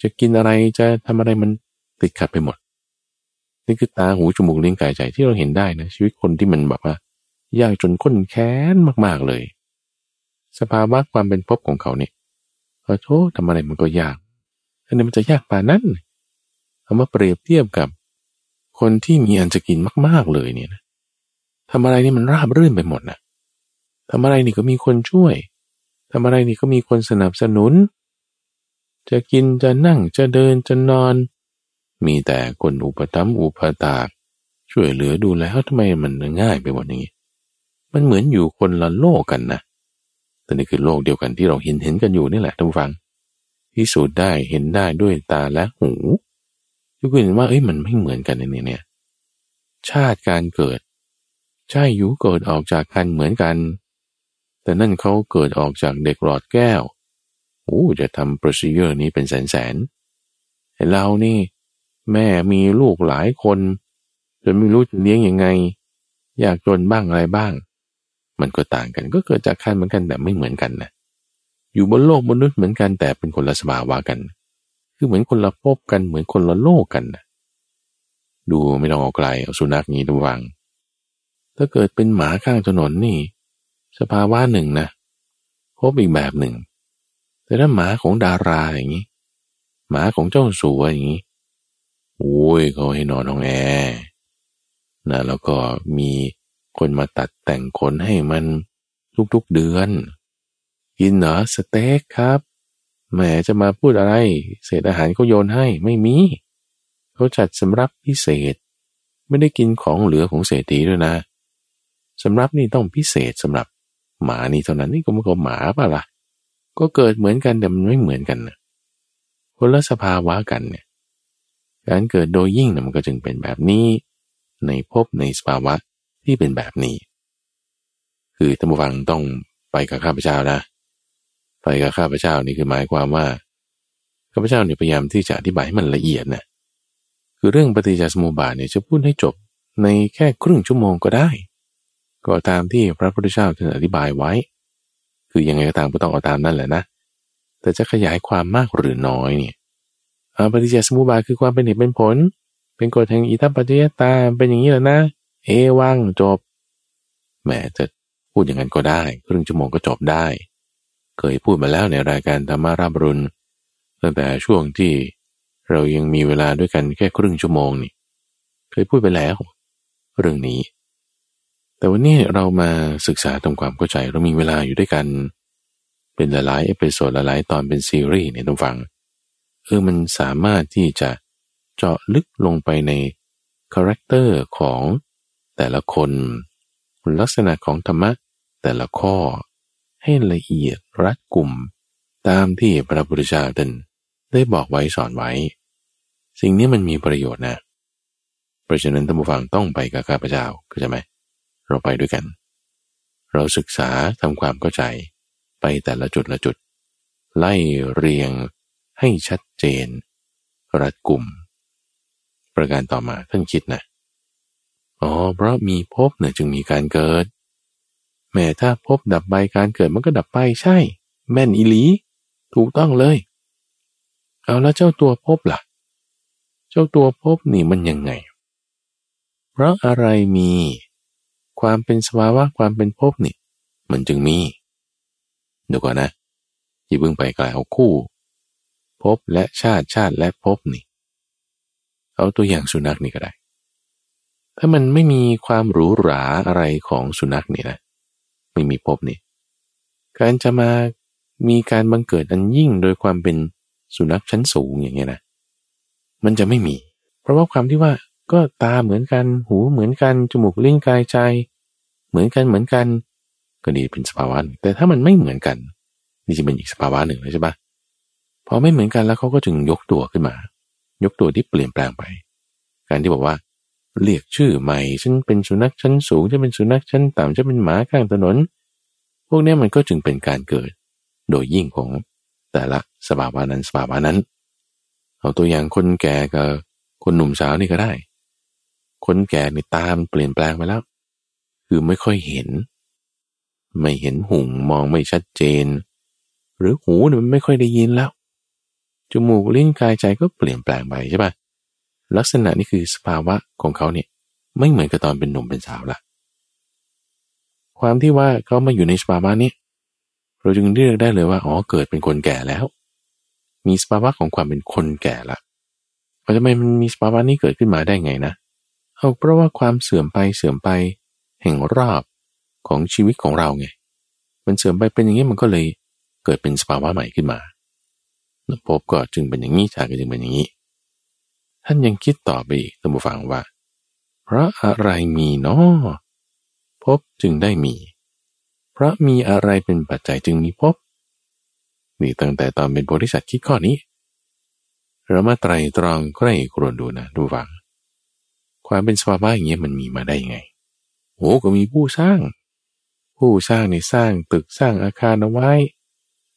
จะกินอะไรจะทำอะไรมันติดขัดไปหมด นี่คือตาหูจมูกลิ้นกายใจที่เราเห็นได้นะชีวิตคนที่มันแบบว่ายากจนข้นแค้นมากๆเลย สภาวะความเป็นภพของเขาเนี่ย ขอโทษทำอะไรมันก็ยากอันนี้มันจะยากป่านั้นเอามาเปรียบเทียบกับ คนที่มีอันจะกินมาก ๆเลยเนี่ยนะทำอะไรนี่มันราบรื่นไปหมดนะทำอะไรนี่ก็มีคนช่วยทำอะไรนี่ก็มีคนสนับสนุน จะกินจะนั่งจะเดินจะนอน มีแต่คนอุปถัมภ์อุปถาก ช่วยเหลือดูแลทำไมมันง่ายไปหมดอย่างนี้ มันเหมือนอยู่คนละโลกกันนะ แต่นี่คือโลกเดียวกันที่เราเห็นเห็นกันอยู่นี่แหละท่านฟังพิสูจน์ได้เห็นได้ด้วยตาและหูทุกคนเห็นว่าเอ้ยมันไม่เหมือนกันเนี่ยเนี่ยชาติการเกิด ใช่อยู่เกิดออกจากกันเหมือนกัน แต่นั่นเขาเกิดออกจากเด็กหลอดแก้วโอ้จะทำ p r o c e d u r นี้เป็นแสนแสนเรานี่ แม่มีลูกหลายคนจนไม่รู้จะเลี้ยงยังไง อยากจนบ้างอะไรบ้าง มันก็ต่างกันก็เกิดจากขั้นเหมือนกันแต่ไม่เหมือนกันนะอยู่บนโลกมนุษย์เหมือนกันแต่เป็นคนละสภาวะกัน คือเหมือนคนละภพกันเหมือนคนละโลกกันนะดูไม่ต้องเอาไกลเอาสุนัขนี้ระวัง ถ้าเกิดเป็นหมาข้างถนนนี่ สภาวะหนึ่งนะพบอีกแบบหนึ่ง แต่ถ้าหมาของดาราอย่างนี้ หมาของเจ้าสัวอย่างนี้โอ้ยเขาให้นอนห้องแอร์นะแล้วก็มี คนมาตัดแต่งขนให้มันทุกๆเดือน กินเหรอสเต็กครับแหมจะมาพูดอะไร เศษอาหารเขาโยนให้ไม่มีเขาจัดสำรับพิเศษ ไม่ได้กินของเหลือของเศรษฐีด้วยนะสำรับนี่ต้องพิเศษสำหรับหมานี่เท่านั้นนี่ก็ไม่ก็หมาป่ะละ่ะ ก็เกิดเหมือนกันแต่มันไม่เหมือนกันนะคนละสภาวะกันเนี่ยการเกิดโดยยิ่งนะมันก็จึงเป็นแบบนี้ ในภพในสภาวะ ที่เป็นแบบนี้ คือท่านผู้ฟังต้องไปกับข้าพเจ้านะ ไปกับข้าพเจ้านี่คือหมายความว่าข้าพเจ้าเนี่ยพยายามที่จะอธิบายให้มันละเอียดนะคือเรื่องปฏิจจสมุปบาทเนี่ยจะพูดให้จบในแค่ครึ่งชั่วโมงก็ได้ ก็ตามที่พระพุทธเจ้าท่านอธิบายไว้ คือยังไงก็ตามก็ต้องเอาตามนั่นแหละนะ แต่จะขยายความมากหรือน้อยเนี่ยปฏิจจสมุปบาทคือความเป็นเหตุเป็นผล เป็นกฎแห่งอิทัปปัจจยตาเป็นอย่างนี้แหละนะ เอวังจบแหมจะพูดอย่างนั้นก็ได้ ครึ่งชั่วโมงก็จบได้ เคยพูดมาแล้วในรายการธรรมาราบรุนตั้งแต่ช่วงที่เรายังมีเวลาด้วยกันแค่ครึ่งชั่วโมงนี่ เคยพูดไปแล้ว เรื่องนี้ แต่วันนี้เรามาศึกษาทำความเข้าใจเรามีเวลาอยู่ด้วยกัน เป็นหลายๆ episode หลายๆตอนเป็นซีรีส์เนี่ยต้องฟังเออมันสามารถที่จะเจาะลึกลงไปใน character ของ แต่ละคน ลักษณะของธรรมะแต่ละข้อให้ละเอียดรัดกลุ่ม ตามที่พระพุทธเจ้าท่านได้บอกไว้สอนไว้ สิ่งนี้มันมีประโยชน์นะเพราะฉะนั้นท่านผู้ฟังต้องไปกับข้าพเจ้าเข้าใจไหมเราไปด้วยกัน เราศึกษาทำความเข้าใจไปแต่ละจุดละจุด ไล่เรียงให้ชัดเจน รัดกลุ่ม ประการต่อมาท่านคิดนะ อ๋อเพราะมีภพเนี่ยจึงมีการเกิด แม้ถ้าภพดับไปการเกิดมันก็ดับไปใช่ แม่นอิลี ถูกต้องเลย เอาแล้วเจ้าตัวภพล่ะ เจ้าตัวภพนี่มันยังไง เพราะอะไรมี ความเป็นสภาวะความเป็นภพนี่ มันจึงมีเดี๋ยวก่อนนะอย่าเพิ่งไปกล่าวคู่ภพและชาติชาติและภพนี่ เอาตัวอย่างสุนัขนี่ก็ได้ ถ้ามันไม่มีความหรูหราอะไรของสุนัขนี่นะไม่มีภพนี่การจะมามีการบังเกิดอันยิ่งโดยความเป็นสุนัขชั้นสูงอย่างเงี้ยนะมันจะไม่มี เพราะว่าความที่ว่าก็ตาเหมือนกันหูเหมือนกันจมูกลิ้นกายใจ เหมือนกันเหมือนกันก็ดีเป็นสภาวะแต่ถ้ามันไม่เหมือนกัน นี่จะเป็นอีกสภาวะหนึ่งเลยใช่ปะพอไม่เหมือนกันแล้วเขาก็จึงยกตัวขึ้นมา ยกตัวที่เปลี่ยนแปลงไป การที่บอกว่า เรียกชื่อใหม่ฉันเป็นสุนัขชั้นสูงจะเป็นสุนัขชั้นต่ำจะเป็นหมาข้างถนน พวกนี้มันก็จึงเป็นการเกิด โดยยิ่งของแต่ละสภาวะนั้นสภาวะนั้น เอาตัวอย่างคนแก่กับคนหนุ่มสาวนี่ก็ได้ คนแก่นี่ตามเปลี่ยนแปลงไปแล้ว คือไม่ค่อยเห็น ไม่เห็นหุงมองไม่ชัดเจน หรือหูเนี่ยมันไม่ค่อยได้ยินแล้วจมูกลิ้นกายใจก็เปลี่ยนแปลงไปใช่ปะ ลักษณะนี้คือสภาวะของเขาเนี่ยไม่เหมือนกับตอนเป็นหนุ่มเป็นสาวละความที่ว่าเขามาอยู่ในสภาวะนี้ เราจึงเรียกได้เลยว่าอ๋อเกิดเป็นคนแก่แล้ว มีสภาวะของความเป็นคนแก่ละเราะทำไมมันมีสภาวะนี้เกิดขึ้นมาได้ไงนะเอาเพราะว่าความเสื่อมไปเสื่อมไป แห่งรอบของชีวิตของเราไง มันเสื่อมไปเป็นอย่างนี้มันก็เลยเกิดเป็นสภาวะใหม่ขึ้นมาภพก็จึงเป็นอย่างนี้ชาติก็จึงเป็นอย่างนี้ ท่านยังคิดต่อไปอีกท่านผู้ฟังว่า เพราะอะไรมีเนาะภพจึงได้มี เพราะมีอะไรเป็นปัจจัยจึงมีภพนี่ตั้งแต่ตอนเป็นบริษัทคิดข้อนี้ เรามาไตรตรองใกล้ครวญดูนะดูฟัง ความเป็นสภาวะอย่างเงี้ยมันมีมาได้ยังไงโอ้ก็มีผู้สร้าง ผู้สร้างในสร้างตึกสร้างอาคารเอาไว้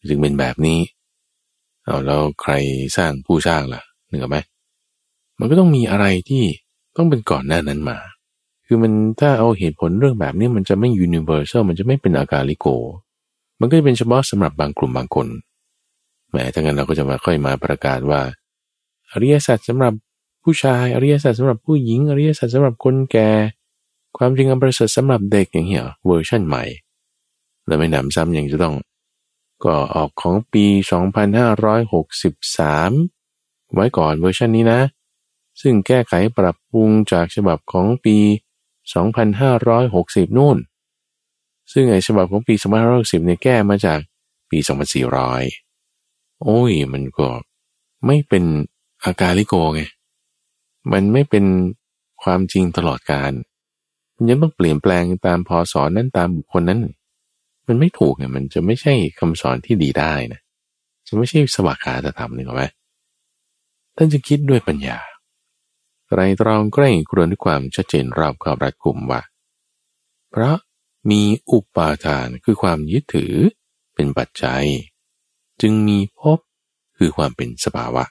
จึงเป็นแบบนี้เอาแล้วใครสร้างผู้สร้างล่ะนึกออกไหม มันก็ต้องมีอะไรที่ต้องเป็นก่อนหน้านั้นมา คือมันถ้าเอาเหตุผลเรื่องแบบนี้มันจะไม่ยูนิเวอร์แซลมันจะไม่เป็นอากาลิโก มันก็จะเป็นเฉพาะสำหรับบางกลุ่มบางคน แม้ถ้างั้นเราก็จะมาค่อยมาประกาศว่า อริยสัจสำหรับผู้ชาย อริยสัจสำหรับผู้หญิง อริยสัจสำหรับคนแก่ ความจริงอันประเสริฐสำหรับเด็กอย่างเงี้ยเวอร์ชันใหม่ แล้วไม่นำซ้ำยังจะต้อง ก็ออกของปี 2563 ไว้ก่อนเวอร์ชันนี้นะ ซึ่งแก้ไขปรับปรุงจากฉบับของปี 2560 นู่น ซึ่งไอ้ฉบับของปี 2560 เนี่ยแก้มาจากปี 2400 โอ้ยมันก็ไม่เป็นอาการลิโกไง มันไม่เป็นความจริงตลอดการมันยังต้องเปลี่ยนแปลงตามพอสอนนั้นตามบุคคลนั้น มันไม่ถูกไงมันจะไม่ใช่คำสอนที่ดีได้นะ จะไม่ใช่สวากขาธรรมนึ่หรอไหมท่านจะคิดด้วยปัญญา ไรตรองใกล้ครวญด้วยความชัดเจนรอบครอบรัดกุมว่า เพราะมีอุปาทานคือความยึดถือเป็นปัจจัย จึงมีภพคือความเป็นสภาวะ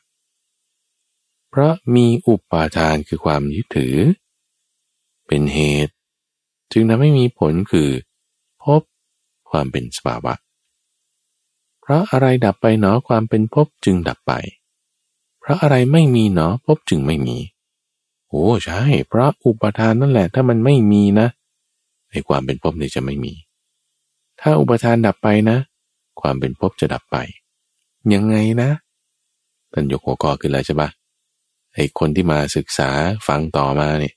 เพราะมีอุปาทานคือความยึดถือ เป็นเหตุ จึงทำให้มีผลคือภพความเป็นสภาวะ เพราะอะไรดับไปหนอความเป็นภพจึงดับไป เพราะอะไรไม่มีหนอภพจึงไม่มี โอ้ใช่เพราะอุปทานนั่นแหละ ถ้ามันไม่มีนะไอ้ความเป็นภพนี่จะไม่มี ถ้าอุปทานดับไปนะ ความเป็นภพจะดับไป ยังไงนะท่านยกหัวข้อขึ้นเลยใช่ปะไอ้คนที่มาศึกษาฟังต่อมาเนี่ย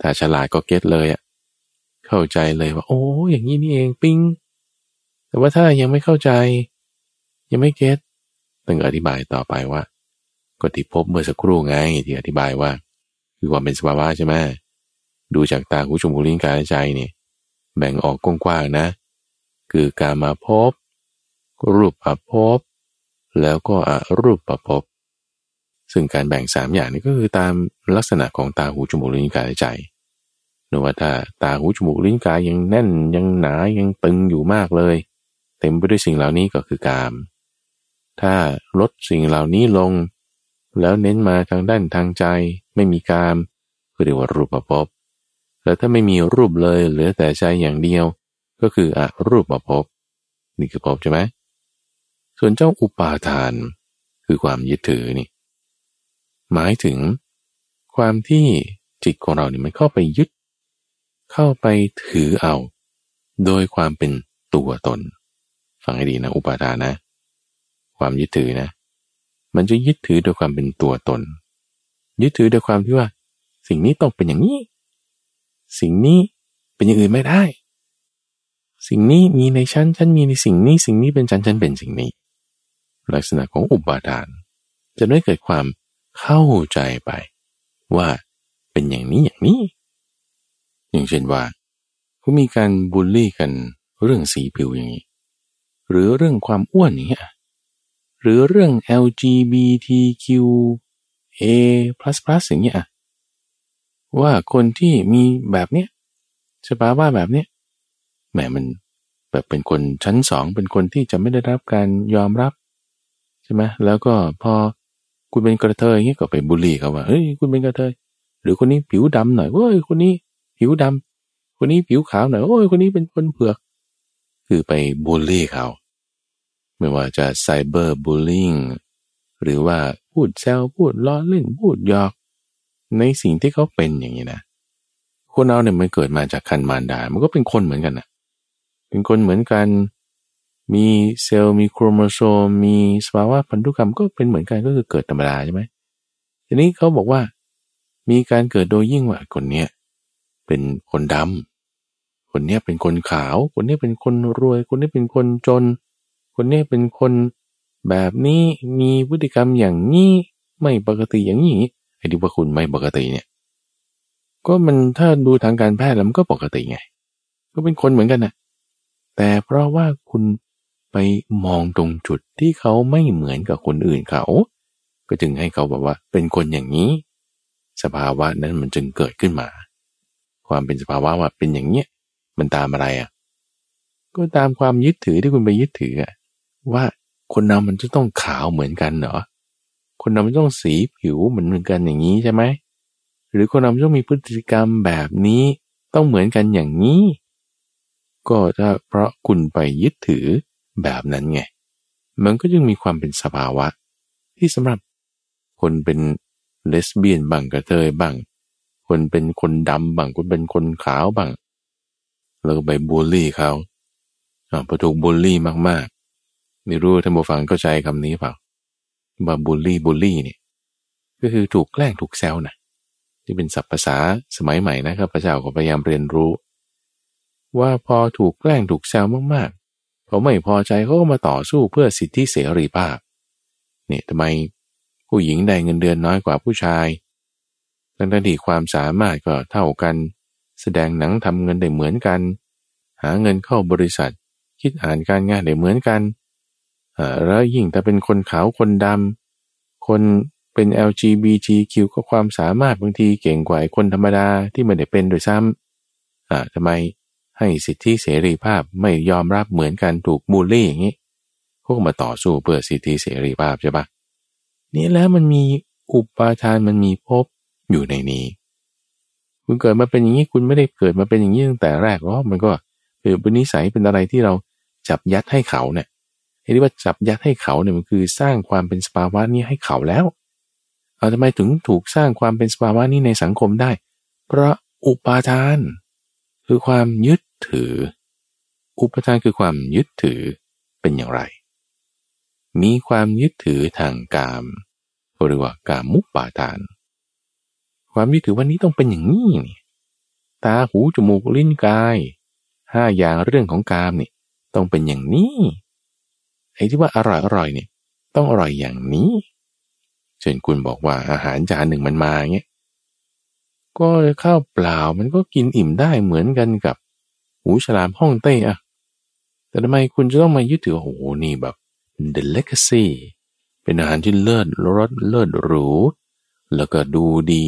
ถ้าฉลาดก็เก็ตเลยอะเข้าใจเลยว่า โอ้อย่างนี้นี่เองปิ้งแต่ว่าถ้ายังไม่เข้าใจ ยังไม่เก็ตต้องอธิบายต่อไปว่า ก็ที่พบเมื่อสักครู่ไงที่อธิบายว่า คือความเป็นสภาวะใช่ไหมดูจากตาหูจมูกลิ้นกายใจนี่แบ่งออกกว้างๆนะ คือการมาพบ รูปประพบ แล้วก็อรูปประพบ ซึ่งการแบ่งสามอย่างนี้ก็คือตามลักษณะของตาหูจมูกลิ้นกายใจนว่าถ้าตาหูจมูกลิ้นกายยังแน่นยังหนายังตึงอยู่มากเลย เต็มไปด้วยสิ่งเหล่านี้ก็คือกาม ถ้าลดสิ่งเหล่านี้ลง แล้วเน้นมาทางด้านทางใจ ไม่มีกามเรียกว่ารูปภพแล้วถ้าไม่มีรูปเลยเหลือแต่ใจอย่างเดียว ก็คืออรูปภพนี่คือภพใช่ไหมส่วนเจ้าอุปาทานคือความยึดถือนี่ หมายถึง ความที่จิตของเราเนี่ยมันเข้าไปยึด เข้าไปถือเอา โดยความเป็นตัวตน ฟังให้ดีนะ อุปาทานนะ ความยึดถือนะ มันจะยึดถือโดยความเป็นตัวตน ยึดถือโดยความที่ว่า สิ่งนี้ต้องเป็นอย่างนี้ สิ่งนี้เป็นอย่างอื่นไม่ได้ สิ่งนี้มีในชั้นฉันมีในสิ่งนี้ สิ่งนี้เป็นชั้นฉันเป็นสิ่งนี้ ลักษณะของอุปาทาน จะได้เกิดความเข้าใจไป ว่าเป็นอย่างนี้อย่างนี้ อย่างเช่นว่าเขามีการบูลลี่กันเรื่องสีผิวอย่างนี้ หรือเรื่องความอ้วนอย่างเงี้ย หรือเรื่อง LGBTQA+ อย่างเงี้ยว่าคนที่มีแบบเนี้ยสภาวะแบบเนี้ยแหมมันแบบเป็นคนชั้นสองเป็นคนที่จะไม่ได้รับการยอมรับใช่ไหมแล้วก็พอคุณเป็นกระเทยอย่างเงี้ยก็ไปบูลลี่เขาว่าเฮ้ยคุณเป็นกระเทย หรือคนนี้ผิวดำหน่อยเว้ยคนนี้ผิวดำคนนี้ผิวขาวหน่อยโอ้ยคนนี้เป็นคนเผือก คือไปบูลลี่เขา ไม่ว่าจะไซเบอร์บูลลิงหรือว่าพูดแซวพูดล้อเล่นพูดหยอก ในสิ่งที่เขาเป็นอย่างนี้นะ คนเราเนี่ยมันเกิดมาจากคันมารดา มันก็เป็นคนเหมือนกันนะเป็นคนเหมือนกัน มีเซลล์มีโครโมโซมมีสภาวะพันธุกรรมก็เป็นเหมือนกันก็คือเกิดธรรมดาใช่ไหมทีนี้เขาบอกว่า มีการเกิดโดยยิ่งว่าคนเนี้ยเป็นคนดำคนเนี้ยเป็นคนขาว คนนี้เป็นคนรวย คนนี้เป็นคนจน คนนี้เป็นคนแบบนี้มีพฤติกรรมอย่างนี้ไม่ปกติอย่างนี้ไอ้ที่ว่าคุณไม่ปกติเนี่ย ก็มันถ้าดูทางการแพทย์แล้วมันก็ปกติไง ก็เป็นคนเหมือนกันนะแต่เพราะว่าคุณไปมองตรงจุดที่เขาไม่เหมือนกับคนอื่นเขา ก็จึงให้เขาบอกว่าเป็นคนอย่างนี้ สภาวะนั้นมันจึงเกิดขึ้นมา ความเป็นสภาวะว่าเป็นอย่างเนี้ยมันตามอะไรอะ ก็ตามความยึดถือที่คุณไปยึดถืออะ ว่าคนเรามันจะต้องขาวเหมือนกันเหรอ คนเรามันต้องสีผิวเหมือนกันอย่างนี้ใช่ไหม หรือคนเราต้องมีพฤติกรรมแบบนี้ต้องเหมือนกันอย่างนี้ ก็ถ้าเพราะคุณไปยึดถือแบบนั้นไง มันก็จึงมีความเป็นสภาวะ ที่สำหรับคนเป็นเลสเบี้ยนบังกระเทยบังคนเป็นคนดำบังคนเป็นคนขาวบังแล้วก็ไปบูลลี่เขาพอถูกบูลลี่มาก ไม่รู้ท่านผู้ฟังเข้าใจคำนี้เปล่าว่าบูลลี่บูลลี่เนี่ยก็คือถูกแกล้งถูกแซวนะที่เป็นศัพท์ภาษาสมัยใหม่นะครับพระเจ้าก็พยายามเรียนรู้ ว่าพอถูกแกล้งถูกแซวมากๆเขาไม่พอใจเขาก็มาต่อสู้เพื่อสิทธิเสรีภาพเนี่ยทำไมผู้หญิงได้เงินเดือนน้อยกว่าผู้ชายทั้งที่ความสามารถก็เท่ากัน แสดงหนังทำเงินได้เหมือนกัน หาเงินเข้าบริษัท คิดอ่านการงานได้เหมือนกัน แล้วยิ่งถ้าเป็นคนขาวคนดำคนเป็น LGBTQ ก็ความสามารถบางทีเก่งกว่าคนธรรมดาที่ไม่ได้เป็นโดยซ้ำอ่าทำไมให้สิทธิเสรีภาพไม่ยอมรับเหมือนกันถูกบูลลี่อย่างนี้พวกมาต่อสู้เพื่อสิทธิเสรีภาพใช่ปะนี่แล้วมันมีอุปาทานมันมีภพอยู่ในนี้ คุณเกิดมาเป็นอย่างนี้คุณไม่ได้เกิดมาเป็นอย่างนี้ตั้งแต่แรกหรอกมันก็เป็นนิสัยเป็นอะไรที่เราจับยัดให้เขาเนี่ย ไอ้ที่ว่าจับยัดให้เขาเนี่ยมันคือสร้างความเป็นสภาวะนี้ให้เขาแล้ว เอาทำไมถึงถูกสร้างความเป็นสภาวะนี้ในสังคมได้ เพราะอุปาทาน คือความยึดถือ อุปทานคือความยึดถือเป็นอย่างไร มีความยึดถือทางกามหรือว่ากามุปปาทาน ความยึดถือวันนี้ต้องเป็นอย่างนี้นี่ตาหูจมูกลิ้นกายห้าอย่างเรื่องของกามนี่ต้องเป็นอย่างนี้ ไอ้ที่ว่าอร่อยอร่อยเนี่ย ต้องอร่อยอย่างนี้เช่นคุณบอกว่าอาหารจานหนึ่งมันมาเงี้ยก็ข้าวเปล่ามันก็กินอิ่มได้เหมือนกันกับหูฉลามห้องเต้อะแต่ทำไมคุณจะต้องมายึดถือโอ้โหนี่แบบ The Legacy เป็นอาหารที่เลิศรสเลิศหรู แล้วก็ดูดี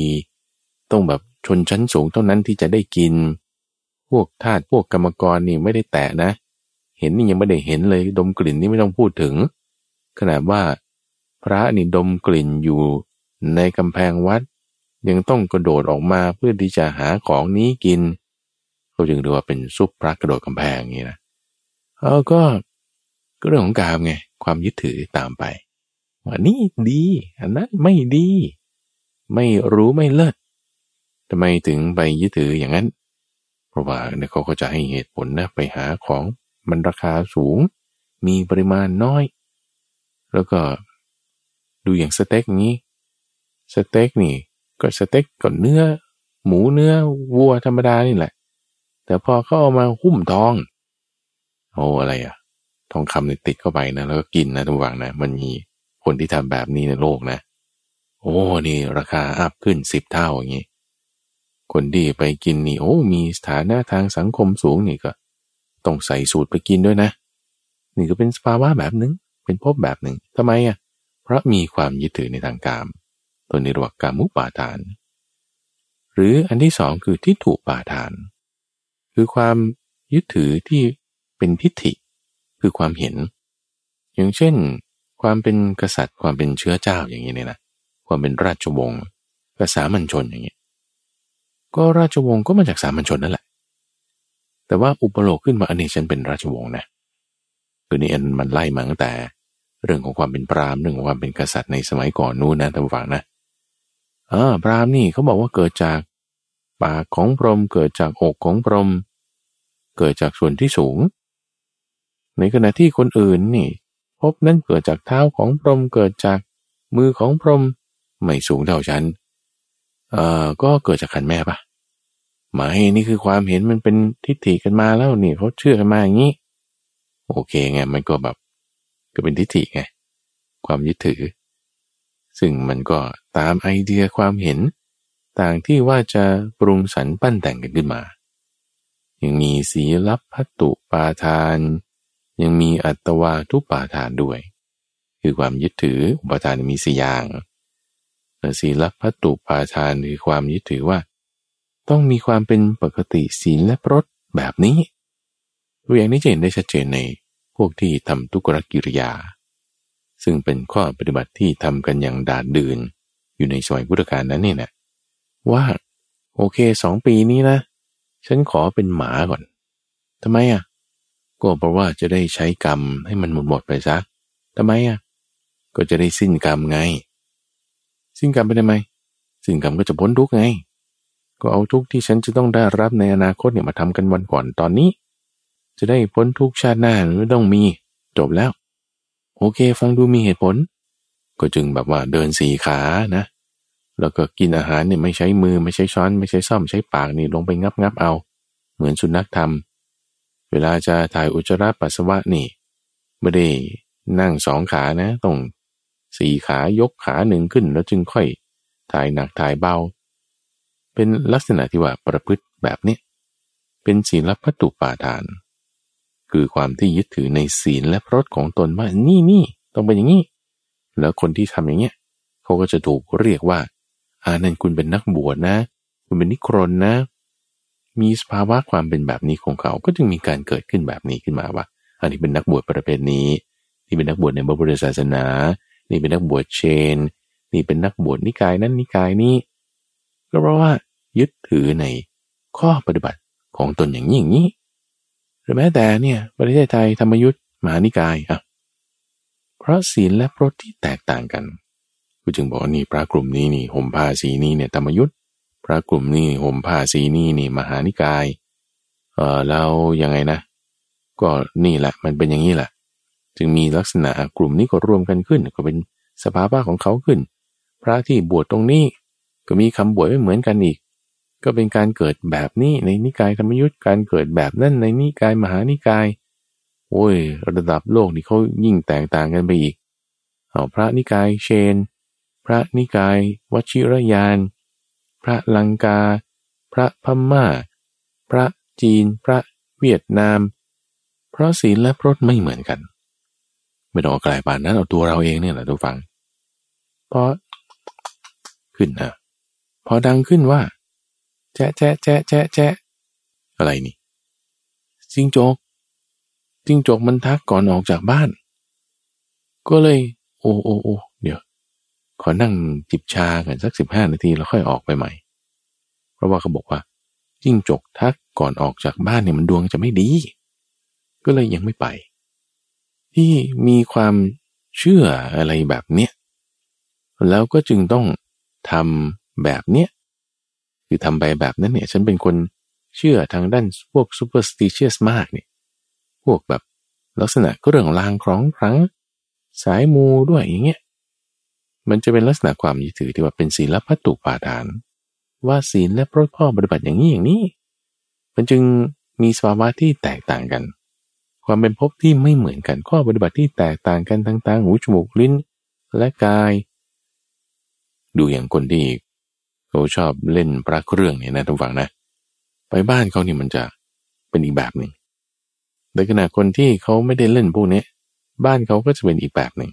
ต้องแบบชนชั้นสูงเท่านั้นที่จะได้กิน พวกทาสพวกกรรมกรนี่ไม่ได้แตะนะ เห็นนี่ยังไม่ได้เห็นเลย ดมกลิ่นนี่ไม่ต้องพูดถึง ขนาดว่า พระนี่ดมกลิ่นอยู่ในกำแพงวัด ยังต้องกระโดดออกมาเพื่อที่จะหาของนี้กินเขาจึงเรียกว่าเป็นซุปพระกระโดดกำแพงอย่างนี้นะเออก็ก็เรื่องของกามไงความยึดถือตามไปว่านี่ดี อันนั้นไม่ดี ไม่รู้ไม่เลิศทำไมถึงไปยึดถืออย่างนั้น เพราะว่าเนี่ยเขาก็จะให้เหตุผลนะไปหาของ มันราคาสูง มีปริมาณน้อย แล้วก็ดูอย่างสเต็กนี้สเต็กนี่ก็สเต็กก่อนเนื้อ หมูเนื้อวัวธรรมดานี่แหละ แต่พอเขาเอามาหุ้มทอง โอ้อะไรอะทองคำเนี่ยติดเข้าไปนะแล้วก็กินนะทุกวังนะ มันมีคนที่ทำแบบนี้ในโลกนะ โอ้นี่ราคาอัพขึ้นสิบเท่าอย่างนี้คนที่ไปกินนี่โอ้มีสถานะทางสังคมสูงนี่ก็ ต้องใส่สูตรไปกินด้วยนะ นี่ก็เป็นสภาวะแบบหนึ่งเป็นภพแบบหนึ่งทำไมอะเพราะมีความยึดถือในทางกาม ตัวนิรวกกามุปาทาน หรืออันที่สองคือทิฏฐุปาทาน คือความยึดถือที่เป็นทิฏฐิ คือความเห็น อย่างเช่น ความเป็นกษัตริย์ความเป็นเชื้อเจ้าอย่างนี้เนี่ยนะความเป็นราชวงศ์ภาษามัญชนอย่างนี้ก็ราชวงศ์ก็มาจากสามัญชนนั่นแหละ แต่ว่าอุปโลกขึ้นมาอันนี้ฉันเป็นราชวงศ์นะคือนี่อันมันไล่มาตั้งแต่ เรื่องของความเป็นพราหมณ์เรื่องของความเป็นกษัตริย์ในสมัยก่อนนู้นนะท่านฟังนะอ่าพราหมณ์นี่เขาบอกว่าเกิดจากปากของพรหมเกิดจากอกของพรหมเกิดจากส่วนที่สูง ในขณะที่คนอื่นนี่ พบนั้นเกิดจากเท้าของพรหมเกิดจากมือของพรหมไม่สูงเท่าฉันเอ่อก็เกิดจากขันแม่ปะ หมายนี่คือความเห็นมันเป็นทิฏฐิกันมาแล้วนี่เขาเชื่อกันมาอย่างนี้ โอเคไงมันก็แบบ ก็เป็นทิฏฐิไง ความยึดถือ ซึ่งมันก็ตามไอเดียความเห็น ต่างที่ว่าจะปรุงสรรปั้นแต่งกันขึ้นมา ยังมีสีลับพัตตุปาทาน ยังมีอัตวาทุปาทานด้วย คือความยึดถืออุปาทานมีสี่อย่างศีลับพัตตุปาทานคือความยึดถือว่า ต้องมีความเป็นปกติศีลและพรตแบบนี้ตัวอย่างนี้จะเห็นได้ชัดเจนในพวกที่ทำทุกรกิริยา ซึ่งเป็นข้อปฏิบัติที่ทำกันอย่างดาดดื่นอยู่ในสมัยพุทธกาลนั้นนี่นะว่าโอเคสองปีนี้นะ ฉันขอเป็นหมาก่อนทำไมอะก็เพราะว่าจะได้ใช้กรรมให้มันหมดหมดไปซะทำไมอะก็จะได้สิ้นกรรมไง สิ้นกรรมไปทำไมสิ้นกรรมก็จะพ้นทุกไง ก็เอาทุกที่ฉันจะต้องได้รับในอนาคตเนี่ยมาทำกันวันก่อนตอนนี้ จะได้พ้นทุกชาติหน้าไม่ต้องมีจบแล้ว โอเค ฟังดูมีเหตุผล ก็จึงแบบว่าเดินสี่ขานะ แล้วก็กินอาหารเนี่ยไม่ใช้มือไม่ใช้ช้อน ไม่ใช้ซ่อมใช้ปากนี่ลงไปงับงับเอา เหมือนสุนัขทำเวลาจะถ่ายอุจจาระปัสสาวะนี่ไม่ได้นั่งสองขานะต้องสี่ขายกขาหนึ่งขึ้นแล้วจึงค่อยถ่ายหนักถ่ายเบา เป็นลักษณะที่ว่าประพฤติแบบนี้เป็นศีลพัตุปาทาน คือความที่ยึดถือในศีลและพรตของตนว่านี่นี่ต้องเป็นอย่างนี้ แล้วคนที่ทำอย่างเงี้ยเขาก็จะถูกเรียกว่าอานั่นคุณเป็นนักบวชนะ คุณเป็นนิครนนะ มีสภาวะความเป็นแบบนี้ของเขา ก็จึงมีการเกิดขึ้นแบบนี้ขึ้นมาว่า อันนี้เป็นนักบวชประเภทนี้ที่เป็นนักบวชในพระพุทธศาสนา นี่เป็นนักบวชเชน นี่เป็นนักบวชนิกายนั้นนิกายนี้ ก็เพราะว่ายึดถือในข้อปฏิบัติของตนอย่างนี้อย่างนี้ หรือแม้แต่เนี่ยประเทศไทยธรรมยุทธ์มหานิกายอะเพราะศีลและพรตที่แตกต่างกันกูจึงบอกนี่พระกลุ่มนี้นี่ห่มผ้าสีนี้เนี่ยธรรมยุทธ์พระกลุ่มนี้ห่มผ้าสีนี้นี่มหานิกาย เออแล้วยังไงนะ ก็นี่แหละมันเป็นอย่างนี้แหละ จึงมีลักษณะกลุ่มนี้ก็รวมกันขึ้น ก็เป็นสภาวะของเขาขึ้น พระที่บวชตรงนี้ ก็มีคำบวชไม่เหมือนกันอีก ก็เป็นการเกิดแบบนี้ในนิกายธรรมยุทธ์การเกิดแบบนั้นในนิกายมหานิกาย โอ้ย ระดับโลกนี่เขายิ่งแตกต่างกันไปอีก เอาพระนิกายเชน พระนิกายวชิรยาน พระลังกา พระพม่า พระจีน พระเวียดนาม เพราะศีลและพรตไม่เหมือนกัน ไม่ต้องกลายปานนั้นเอาตัวเราเองเนี่ยแหละทุกฟังพอขึ้นนะ พอดังขึ้นว่า แจ๊ะแจ๊ะแจ๊ะแจ๊ะแจ๊ะอะไรนี่จิงโจกจิงโจกมันทักก่อนออกจากบ้าน ก็เลย โอ้โอ้โอ้เดี๋ยวขขอนั่งจิบชากันสักสิบห้านาทีแล้วค่อยออกไปใหม่ เพราะว่าเขาบอกว่าจิ้งจกทักก่อนออกจากบ้านเนี่ยมันดวงจะไม่ดี ก็เลยยังไม่ไป ที่มีความเชื่ออะไรแบบเนี้ยแล้วก็จึงต้องทำ แบบเนี้ยคือทำไปแบบนั้นเนี่ย ฉันเป็นคนเชื่อทางด้านพวก superstitious มากเนี่ยพวกแบบลักษณะก็เรื่องลางคล้องครั้ง สายมูด้วยอย่างเงี้ยมันจะเป็นลักษณะความยึดถือที่ว่าเป็นศีลพัตตุปาทาน ว่าศีลและพระพ่อปฏิบัติอย่างนี้อย่างนี้ มันจึงมีสภาวะที่แตกต่างกัน ความเป็นภพที่ไม่เหมือนกันข้อปฏิบัติที่แตกต่างกันทั้งตาหูจมูกลิ้นและกาย ดูอย่างคนที่ เขาชอบเล่นพระเครื่องเนี่ยนะทุกฝั่งนะ ไปบ้านเขานี่มันจะเป็นอีกแบบหนึ่งในขณะคนที่เขาไม่ได้เล่นพวกนี้บ้านเขาก็จะเป็นอีกแบบหนึ่ง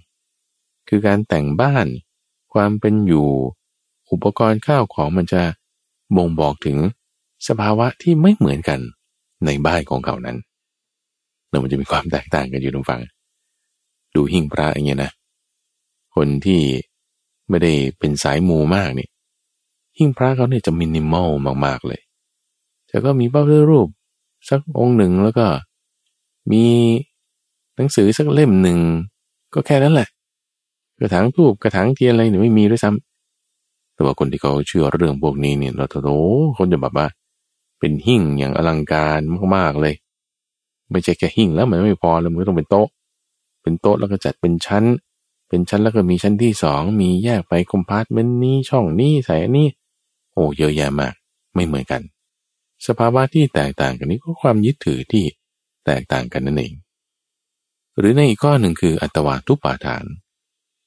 คือการแต่งบ้าน ความเป็นอยู่ อุปกรณ์ข้าวของมันจะบ่งบอกถึงสภาวะที่ไม่เหมือนกันในบ้านของเขานั้นแล้วมันจะมีความแตกต่างกันอยู่ตรงฝั่งดูหิ้งพระอย่างเงี้ยนะ คนที่ไม่ได้เป็นสายมูมากนี่ หิ้งพระเขาเนี่ยจะมินิมอลมากๆเลย แต่ก็มีพระพุทธรูปสักองค์หนึ่งแล้วก็ มีหนังสือสักเล่มหนึ่งก็แค่นั้นแหละ กระถางทูบกระถางเทียนอะไรเนี่ยไม่มีด้วยซ้ำแต่ว่าคนที่เขาเชื่อเรื่องพวกนี้เนี่ยเราโอ้คนจะแบบว่า เป็นหิ่งอย่างอลังการมากๆเลย ไม่ใช่แค่หิ่งแล้วมันไม่พอแล้วมันต้องเป็นโต๊ะ เป็นโต๊ะแล้วก็จัดเป็นชั้น เป็นชั้นแล้วก็มีชั้นที่สองมีแยกไปคอมพาร์ตเมนต์นี้ช่องนี้ใส่อันนี้ โอ้เยอะแยะมาก ไม่เหมือนกัน สภาวะที่แตกต่างกันนี้ก็ความยึดถือที่แตกต่างกันนั่นเอง หรือในอีกข้อหนึ่งคืออัตวาทุปาทาน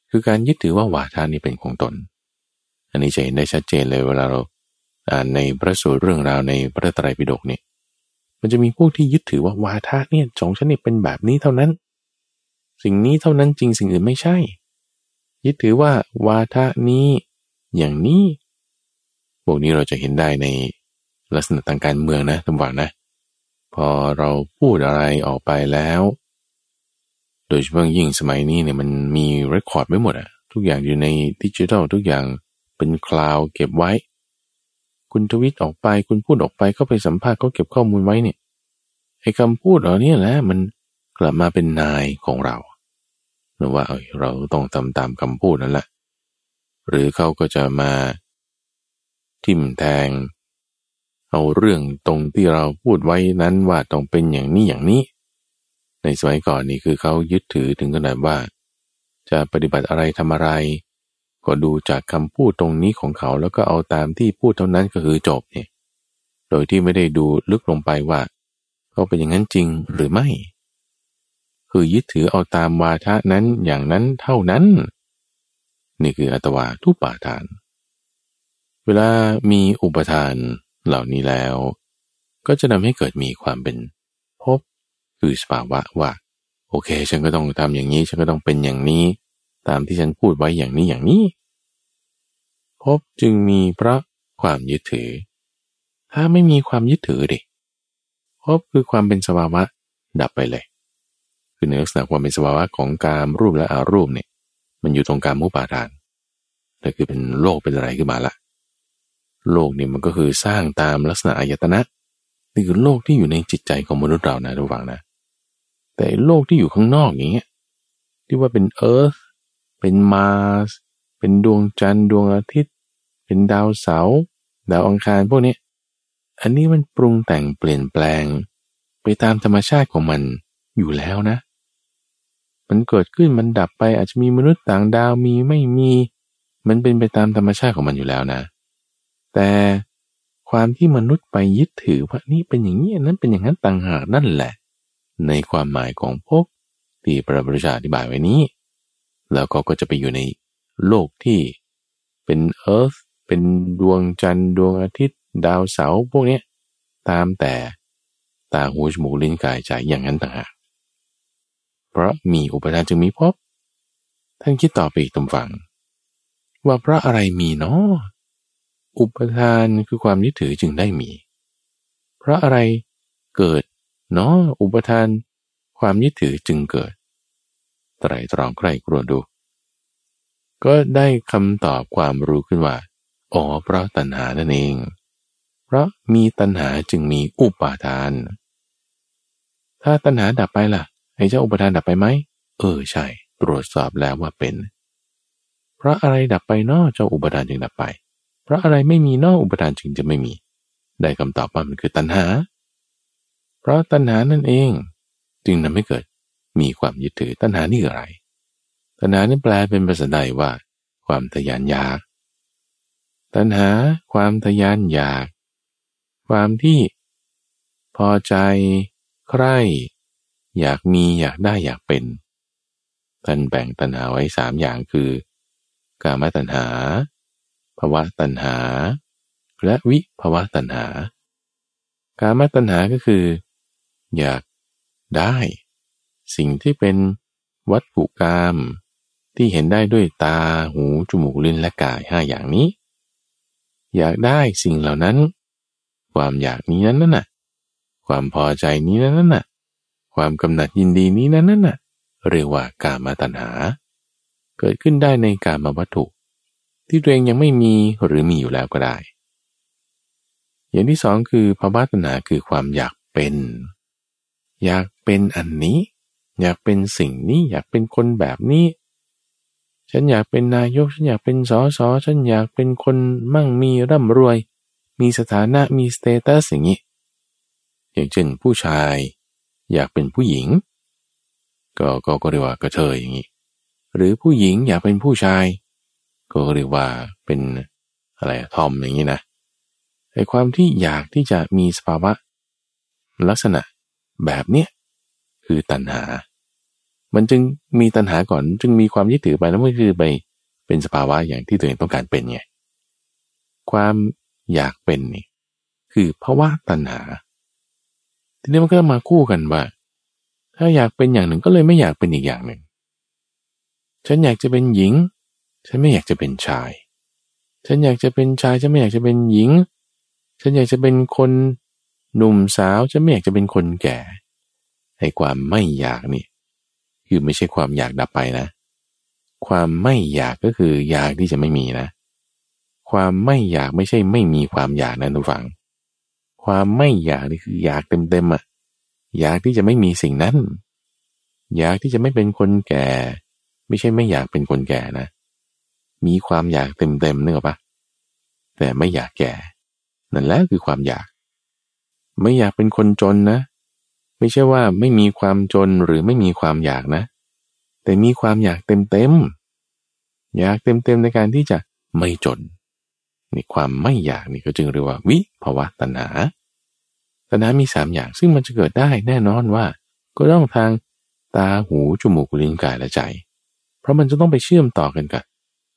คือการยึดถือว่าวาทานนี้เป็นของตน อันนี้จะเห็นได้ชัดเจนเลยเวลาเราอ่านในพระสูตรเรื่องราวในพระไตรปิฎกเนี่ยมันจะมีพวกที่ยึดถือว่าวาทะเนี่ยสองชนิดเป็นแบบนี้เท่านั้น สิ่งนี้เท่านั้นจริงสิ่งอื่นไม่ใช่ ยึดถือว่าวาทะนี้ อย่างนี้ พวกนี้เราจะเห็นได้ในลักษณะทางการเมืองนะทำวังนะ พอเราพูดอะไรออกไปแล้ว โดยเฉพาะยิ่งสมัยนี้เนี่ยมันมีเรคคอร์ดไว้หมดอะทุกอย่างอยู่ในดิจิทัลทุกอย่างเป็นคลาวด์เก็บไว้ คุณทวิตออกไปคุณพูดออกไปเข้าไปสัมภาษณ์เขาเก็บข้อมูลไว้เนี่ยไอ้คำพูดเหล่านี้แหละมันกลับมาเป็นนายของเราหรือว่าเออเราต้องทำตามคำพูดนั่นแหละหรือเขาก็จะมา ทิมแทง เอาเรื่องตรงที่เราพูดไว้นั้นว่าต้องเป็นอย่างนี้อย่างนี้ ในสมัยก่อนนี่คือเขายึดถือถึงขนาดว่า จะปฏิบัติอะไรทำอะไร ก็ดูจากคำพูดตรงนี้ของเขาแล้วก็เอาตามที่พูดเท่านั้นก็คือจบเนี่ยโดยที่ไม่ได้ดูลึกลงไปว่าเขาเป็นอย่างนั้นจริงหรือไม่ คือยึดถือเอาตามวาทะนั้นอย่างนั้นเท่านั้น นี่คืออัตวาทุปาทาน เวลามีอุปทานเหล่านี้แล้ว ก็จะทำให้เกิดมีความเป็นภพคือสภาวะว่า โอเค ฉันก็ต้องทำอย่างนี้ ฉันก็ต้องเป็นอย่างนี้ ตามที่ฉันพูดไว้อย่างนี้อย่างนี้ พบจึงมีเพราะความยึดถือ ถ้าไม่มีความยึดถือดิพบคือความเป็นสภาวะดับไปเลย คือในลักษณะความเป็นสภาวะของการรูปและอารูปเนี่ย มันอยู่ตรงการมุปาทานแต่คือเป็นโลกเป็นอะไรขึ้นมาละ โลกนี่มันก็คือสร้างตามลักษณะอายตนะนี่คือโลกที่อยู่ในจิตใจของมนุษย์เรานะทุกฝังนะ แต่โลกที่อยู่ข้างนอกอย่างเงี้ยที่ว่าเป็นเอิร์ธเป็นมารสเป็นดวงจันทร์ดวงอาทิตย์ เป็นดาวเสาร์ดาวอังคารพวกนี้อันนี้มันปรุงแต่งเปลี่ยนแปลง ไปตามธรรมชาติของมันอยู่แล้วนะ มันเกิดขึ้นมันดับไปอาจจะมีมนุษย์ต่างดาวมีไม่มี มันเป็นไปตามธรรมชาติของมันอยู่แล้วนะ แต่ความที่มนุษย์ไปยึดถือว่านี่เป็นอย่างนี้นั้นเป็นอย่างนั้นต่างหากนั่นแหละ ในความหมายของภพที่พระพุทธเจ้าอธิบายไว้นี้ แล้วก็ก็จะไปอยู่ในโลกที่เป็นเอิร์ธเป็นดวงจันทร์ดวงอาทิตย์ ดาวเสาร์พวกนี้ตามแต่ตาหูจมูกลิ้นกายใจอย่างนั้นต่างหากเพราะมีอุปทานจึงมีภพท่านคิดต่อไปอีกตรงฝังว่าเพราะอะไรมีเนาะ อุปทานคือความยึดถือจึงได้มี เพราะอะไรเกิดเนาะอุปทาน ความยึดถือจึงเกิดไตรตรองใครกลัวดูก็ก็ได้คำตอบความรู้ขึ้นว่าอ๋อเพราะตัณหานั่นเอง เพราะมีตัณหาจึงมีอุปาทาน ถ้าตัณหาดับไปล่ะไอ้เจ้าอุปทานดับไปไหมเออใช่ ตรวจสอบแล้วว่าเป็น เพราะอะไรดับไปนอกเจ้าอุปทานจึงดับไป เพราะอะไรไม่มีนอกอุปทานจึงจะไม่มี ได้คำตอบว่ามันคือตัณหา เพราะตัณหานั่นเอง จึงทำให้เกิดมีความยึดถือตัณหานี่อะไร ตัณหานี่แปลเป็นภาษาไทยว่า ความทยานอยาก ตัณหาความทยานอยาก ความที่พอใจใคร่ อยากมีอยากได้อยากเป็นท่านแบ่งตัณหาไว้สามอย่างคือกามตัณหา ภาวะตัณหา และวิภาวะตัณหา กามตัณหาก็คือ อยากได้ สิ่งที่เป็นวัตถุกรรมที่เห็นได้ด้วยตาหู จมูกลิ้นและกายห้าอย่างนี้ อยากได้สิ่งเหล่านั้น ความอยากนี้นั้นน่ะ ความพอใจนี้นั้นน่ะ ความกำหนัดยินดีนี้นั้นน่ะ เรียกว่ากามาตัณหา เกิดขึ้นได้ในกามาวัตถุ ที่ตัวเองยังไม่มีหรือมีอยู่แล้วก็ได้ อย่างที่สองคือภาวะตัณหาคือความอยากเป็น อยากเป็นอันนี้ อยากเป็นสิ่งนี้อยากเป็นคนแบบนี้ ฉันอยากเป็นนายก ฉันอยากเป็นสอสอฉันอยากเป็นคนมั่งมีร่ำรวย มีสถานะมีสเตตัสอย่างนี้อย่างเช่นผู้ชาย อยากเป็นผู้หญิง ก็ก็ก็เรียกว่ากระเทยอย่างนี้หรือผู้หญิงอยากเป็นผู้ชาย ก็เรียกว่าเป็นอะไรทอมอย่างนี้นะไอ้ความที่อยากที่จะมีสภาวะ ลักษณะแบบเนี้ยคือตัณหา มันจึงมีตัณหาก่อนจึงมีความยึดถือไปแล้วมันคือไปเป็นสภาวะอย่างที่ตัวเองต้องการเป็นไงความอยากเป็นนี่คือภาวะตัณหา ทีนี้มันก็มาคู่กันว่า ถ้าอยากเป็นอย่างหนึ่งก็เลยไม่อยากเป็นอีกอย่างหนึ่ง ฉันอยากจะเป็นหญิง ฉันไม่อยากจะเป็นชาย ฉันอยากจะเป็นชาย ฉันไม่อยากจะเป็นหญิง ฉันอยากจะเป็นคนหนุ่มสาว ฉันไม่อยากจะเป็นคนแก่ไอ้ความไม่อยากนี่คือไม่ใช่ความอยากดับไปนะ ความไม่อยากก็คืออยากที่จะไม่มีนะ ความไม่อยากไม่ใช่ไม่มีความอยากนะทุกฝัง ความไม่อยากนี่คืออยากเต็มๆอะ อยากที่จะไม่มีสิ่งนั้น อยากที่จะไม่เป็นคนแก่ ไม่ใช่ไม่อยากเป็นคนแก่นะ มีความอยากเต็มๆนื้อปะแต่ไม่อยากแก่ นั่นแหละคือความอยาก ไม่อยากเป็นคนจนนะ ไม่ใช่ว่าไม่มีความจนหรือไม่มีความอยากนะ แต่มีความอยากเต็มเต็มอยากเต็มเต็มในการที่จะไม่จนนี่ความไม่อยากนี่ก็จึงเรียกว่าวิภาวะตัณหาตัณหามีสามอย่างซึ่งมันจะเกิดได้แน่นอนว่า ก็ต้องทางตาหูจมูกลิ้นกายและใจ เพราะมันจะต้องไปเชื่อมต่อกันกับ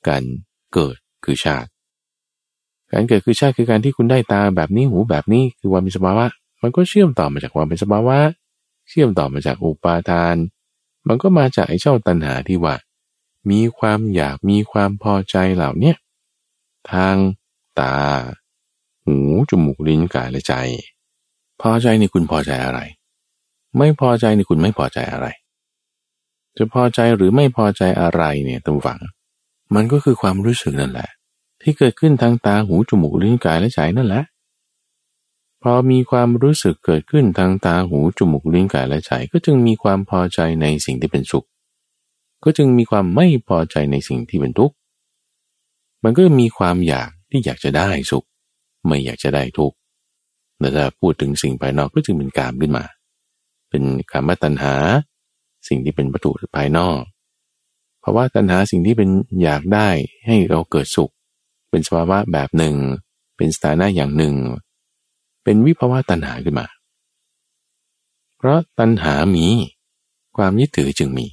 การเกิดคือชาติ การเกิดคือชาติคือการที่คุณได้ตาแบบนี้หูแบบนี้คือความมีสภาวะ มันก็เชื่อมต่อมาจากความเป็นสภาวะ เชื่อมต่อมาจากอุปาทาน มันก็มาจากไอ้เจ้าตัณหาที่ว่า มีความอยากมีความพอใจเหล่าเนี้ยทางตา หูจมูกลิ้นกายและใจ พอใจในคุณพอใจอะไร ไม่พอใจในคุณไม่พอใจอะไร จะพอใจหรือไม่พอใจอะไรเนี่ยตั้งฝัง มันก็คือความรู้สึกนั่นแหละ ที่เกิดขึ้นทางตาหูจมูกลิ้นกายและใจนั่นแหละพอมีความรู้สึกเกิดขึ้นทางตาหูจมูกลิ้นกายและใจก็จึงมีความพอใจในสิ่งที่เป็นสุข ก็จึงมีความไม่พอใจในสิ่งที่เป็นทุกข์มันก็มีความอยากที่อยากจะได้สุข ไม่อยากจะได้ทุกข์แต่ถ้าพูดถึงสิ่งภายนอกก็จึงเป็นกามขึ้นมา เป็นกามตัณหา สิ่งที่เป็นวัตถุภายนอก ราะว่าตัณหาสิ่งที่เป็นอยากได้ให้เราเกิดสุข เป็นสภาวะแบบหนึ่ง เป็นสถานะอย่างหนึ่ง เป็นวิภาวะตัณหาขึ้นมา เพราะตัณหามี ความยึดถือจึงมี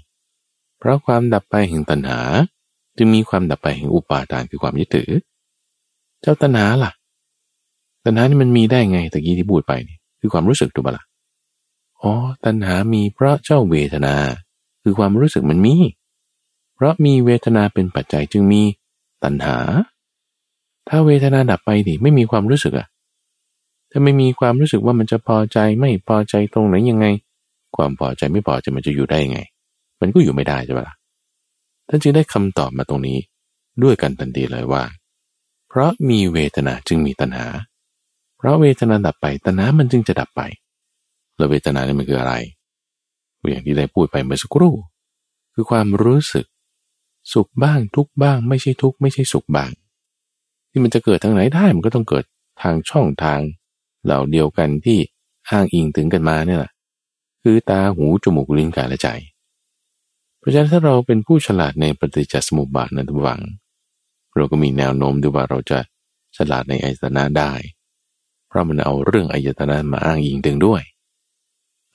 เพราะความดับไปแห่งตัณหา จึงมีความดับไปแห่งอุปาทานคือความยึดถือ เจ้าตัณหาล่ะ ตัณหานี่มันมีได้ไงตะกี้ที่พูดไปนี่คือความรู้สึกถูกปะละ่ะอ๋อตัณหามีเพราะเจ้าเวทนา คือความรู้สึกมันมีเพราะมีเวทนาเป็นปัจจัยจึงมีตัณหา ถ้าเวทนาดับไปดิไม่มีความรู้สึกอะถ้าไม่มีความรู้สึกว่ามันจะพอใจไม่พอใจตรงไหนยังไง ความพอใจไม่พอใจมันจะอยู่ได้ยังไง มันก็อยู่ไม่ได้ใช่ปะล่ะท่านจึงได้คำตอบมาตรงนี้ด้วยกันทันทีเลยว่า เพราะมีเวทนาจึงมีตัณหา เพราะเวทนาดับไปตัณหามันจึงจะดับไป แล้วเวทนานี่มันคืออะไร อย่างที่ได้พูดไปเมื่อสักครู่ คือความรู้สึก สุขบ้างทุกบ้าง ไม่ใช่ทุกไม่ใช่สุขบ้าง ที่มันจะเกิดทางไหนได้มันก็ต้องเกิดทางช่องทาง เหล่าเดียวกันที่อ้างอิงถึงกันมาเนี่ยแหละคือตาหูจมูกลิ้นกายและใจ เพราะฉะนั้นถ้าเราเป็นผู้ฉลาดในปฏิจจสมุปบาทนั้นทุกวัง เราก็มีแนวโน้มด้วยว่าเราจะฉลาดในอายตนะได้ เพราะมันเอาเรื่องอายตนะมาอ้างอิงถึงด้วย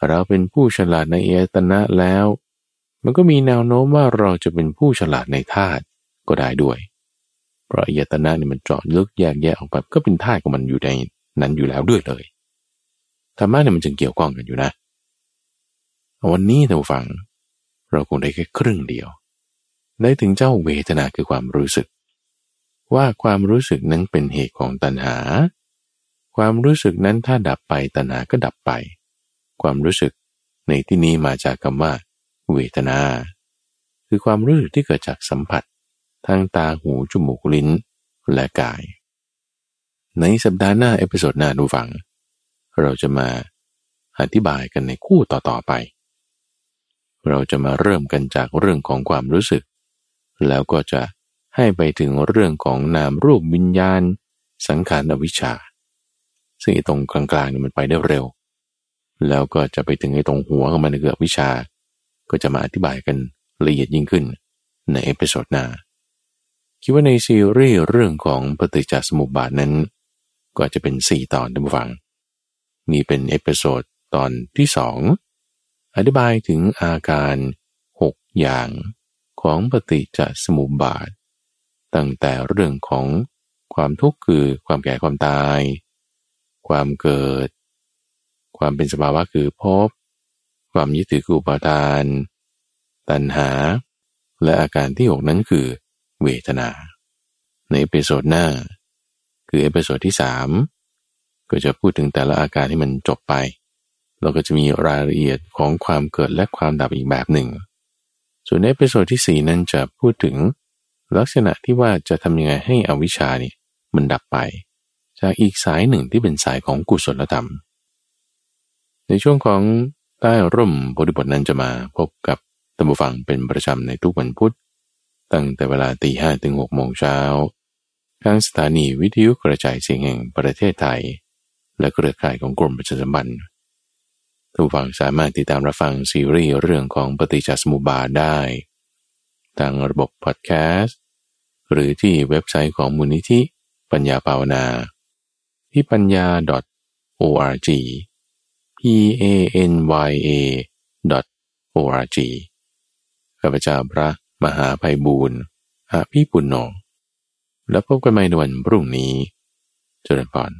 เราเป็นผู้ฉลาดในอายตนะแล้ว มันก็มีแนวโน้มว่าเราจะเป็นผู้ฉลาดในธาตุก็ได้ด้วย เพราะอายตนะนี่ยมันเจาะลึกแยกแยะออกไปก็เป็นธาตุของมันอยู่ในนั้นอยู่แล้วด้วยเลยธรรมะเนี่ยมันจึงเกี่ยวข้องกันอยู่นะ วันนี้ท่านฟัง เราคงได้แค่ครึ่งเดียว ได้ถึงเจ้าเวทนาคือความรู้สึก ว่าความรู้สึกนั้นเป็นเหตุของตัณหา ความรู้สึกนั้นถ้าดับไปตัณหาก็ดับไป ความรู้สึกในที่นี้มาจากคำว่า เวทนา คือความรู้สึกที่เกิดจากสัมผัสทางตาหูจมูกลิ้นและกาย ในสัปดาห์หน้า episode หน้าท่านผู้ฟัง เราจะมาอธิบายกันในคู่ต่อๆไป เราจะมาเริ่มกันจากเรื่องของความรู้สึก แล้วก็จะให้ไปถึงเรื่องของนามรูปวิญญาณ สังขารอวิชชาซึ่งตรงกลางๆนี่มันไปได้เร็ว แล้วก็จะไปถึงไอ้ตรงหัวของมันคืออวิชชา ก็จะมาอธิบายกันละเอียดยิ่งขึ้นใน episode หน้า คิดว่าในซีรีส์เรื่องของปฏิจจสมุปบาทนั้น ก็จะเป็นสี่ตอนท่านผู้ฟัง นี่เป็น episode ตอนที่สองอธิบายถึงอาการหกอย่างของปฏิจจสมุปบาท ตั้งแต่เรื่องของความทุกข์คือความแก่ความตาย ความเกิด ความเป็นสภาวะคือภพ ความยึดถือคืออุปาทาน ตัณหา และอาการที่หกนั้นคือ เวทนา ใน episode หน้า คือ episode ที่สามก็จะพูดถึงแต่ละอาการที่มันจบไป เราก็จะมีรายละเอียดของความเกิดและความดับอีกแบบหนึ่ง ส่วนใน episode ที่4นั้นจะพูดถึงลักษณะที่ว่าจะทำยังไงให้อวิชชานี่มันดับไป จากอีกสายหนึ่งที่เป็นสายของกุศลธรรม ในช่วงของ ใต้ร่มบริบทนั้นจะมาพบกับตัมบูฟังเป็นประจำในทุกวันพุธ ตั้งแต่เวลาตีห้ถึงหกโมงเช้าทางสถานีวิทยุกระจายเสียงแห่งประเทศไทย และเครือข่ายของกรมประชาสัมพันธ์ทุกฝั่งสามารถติดตามรับฟังซีรีส์เรื่องของปฏิจจสมุปบาทได้ ทางระบบพอดแคสต์ หรือที่เว็บไซต์ของมูลนิธิปัญญาภาวนา ที่ปัญญา .org p a n y a .org ข้าพเจ้าพระมหาภัยบูรณ์อาภิปุณโญแล้วพบกันใหม่ในวันพรุ่งนี้ เจริญพร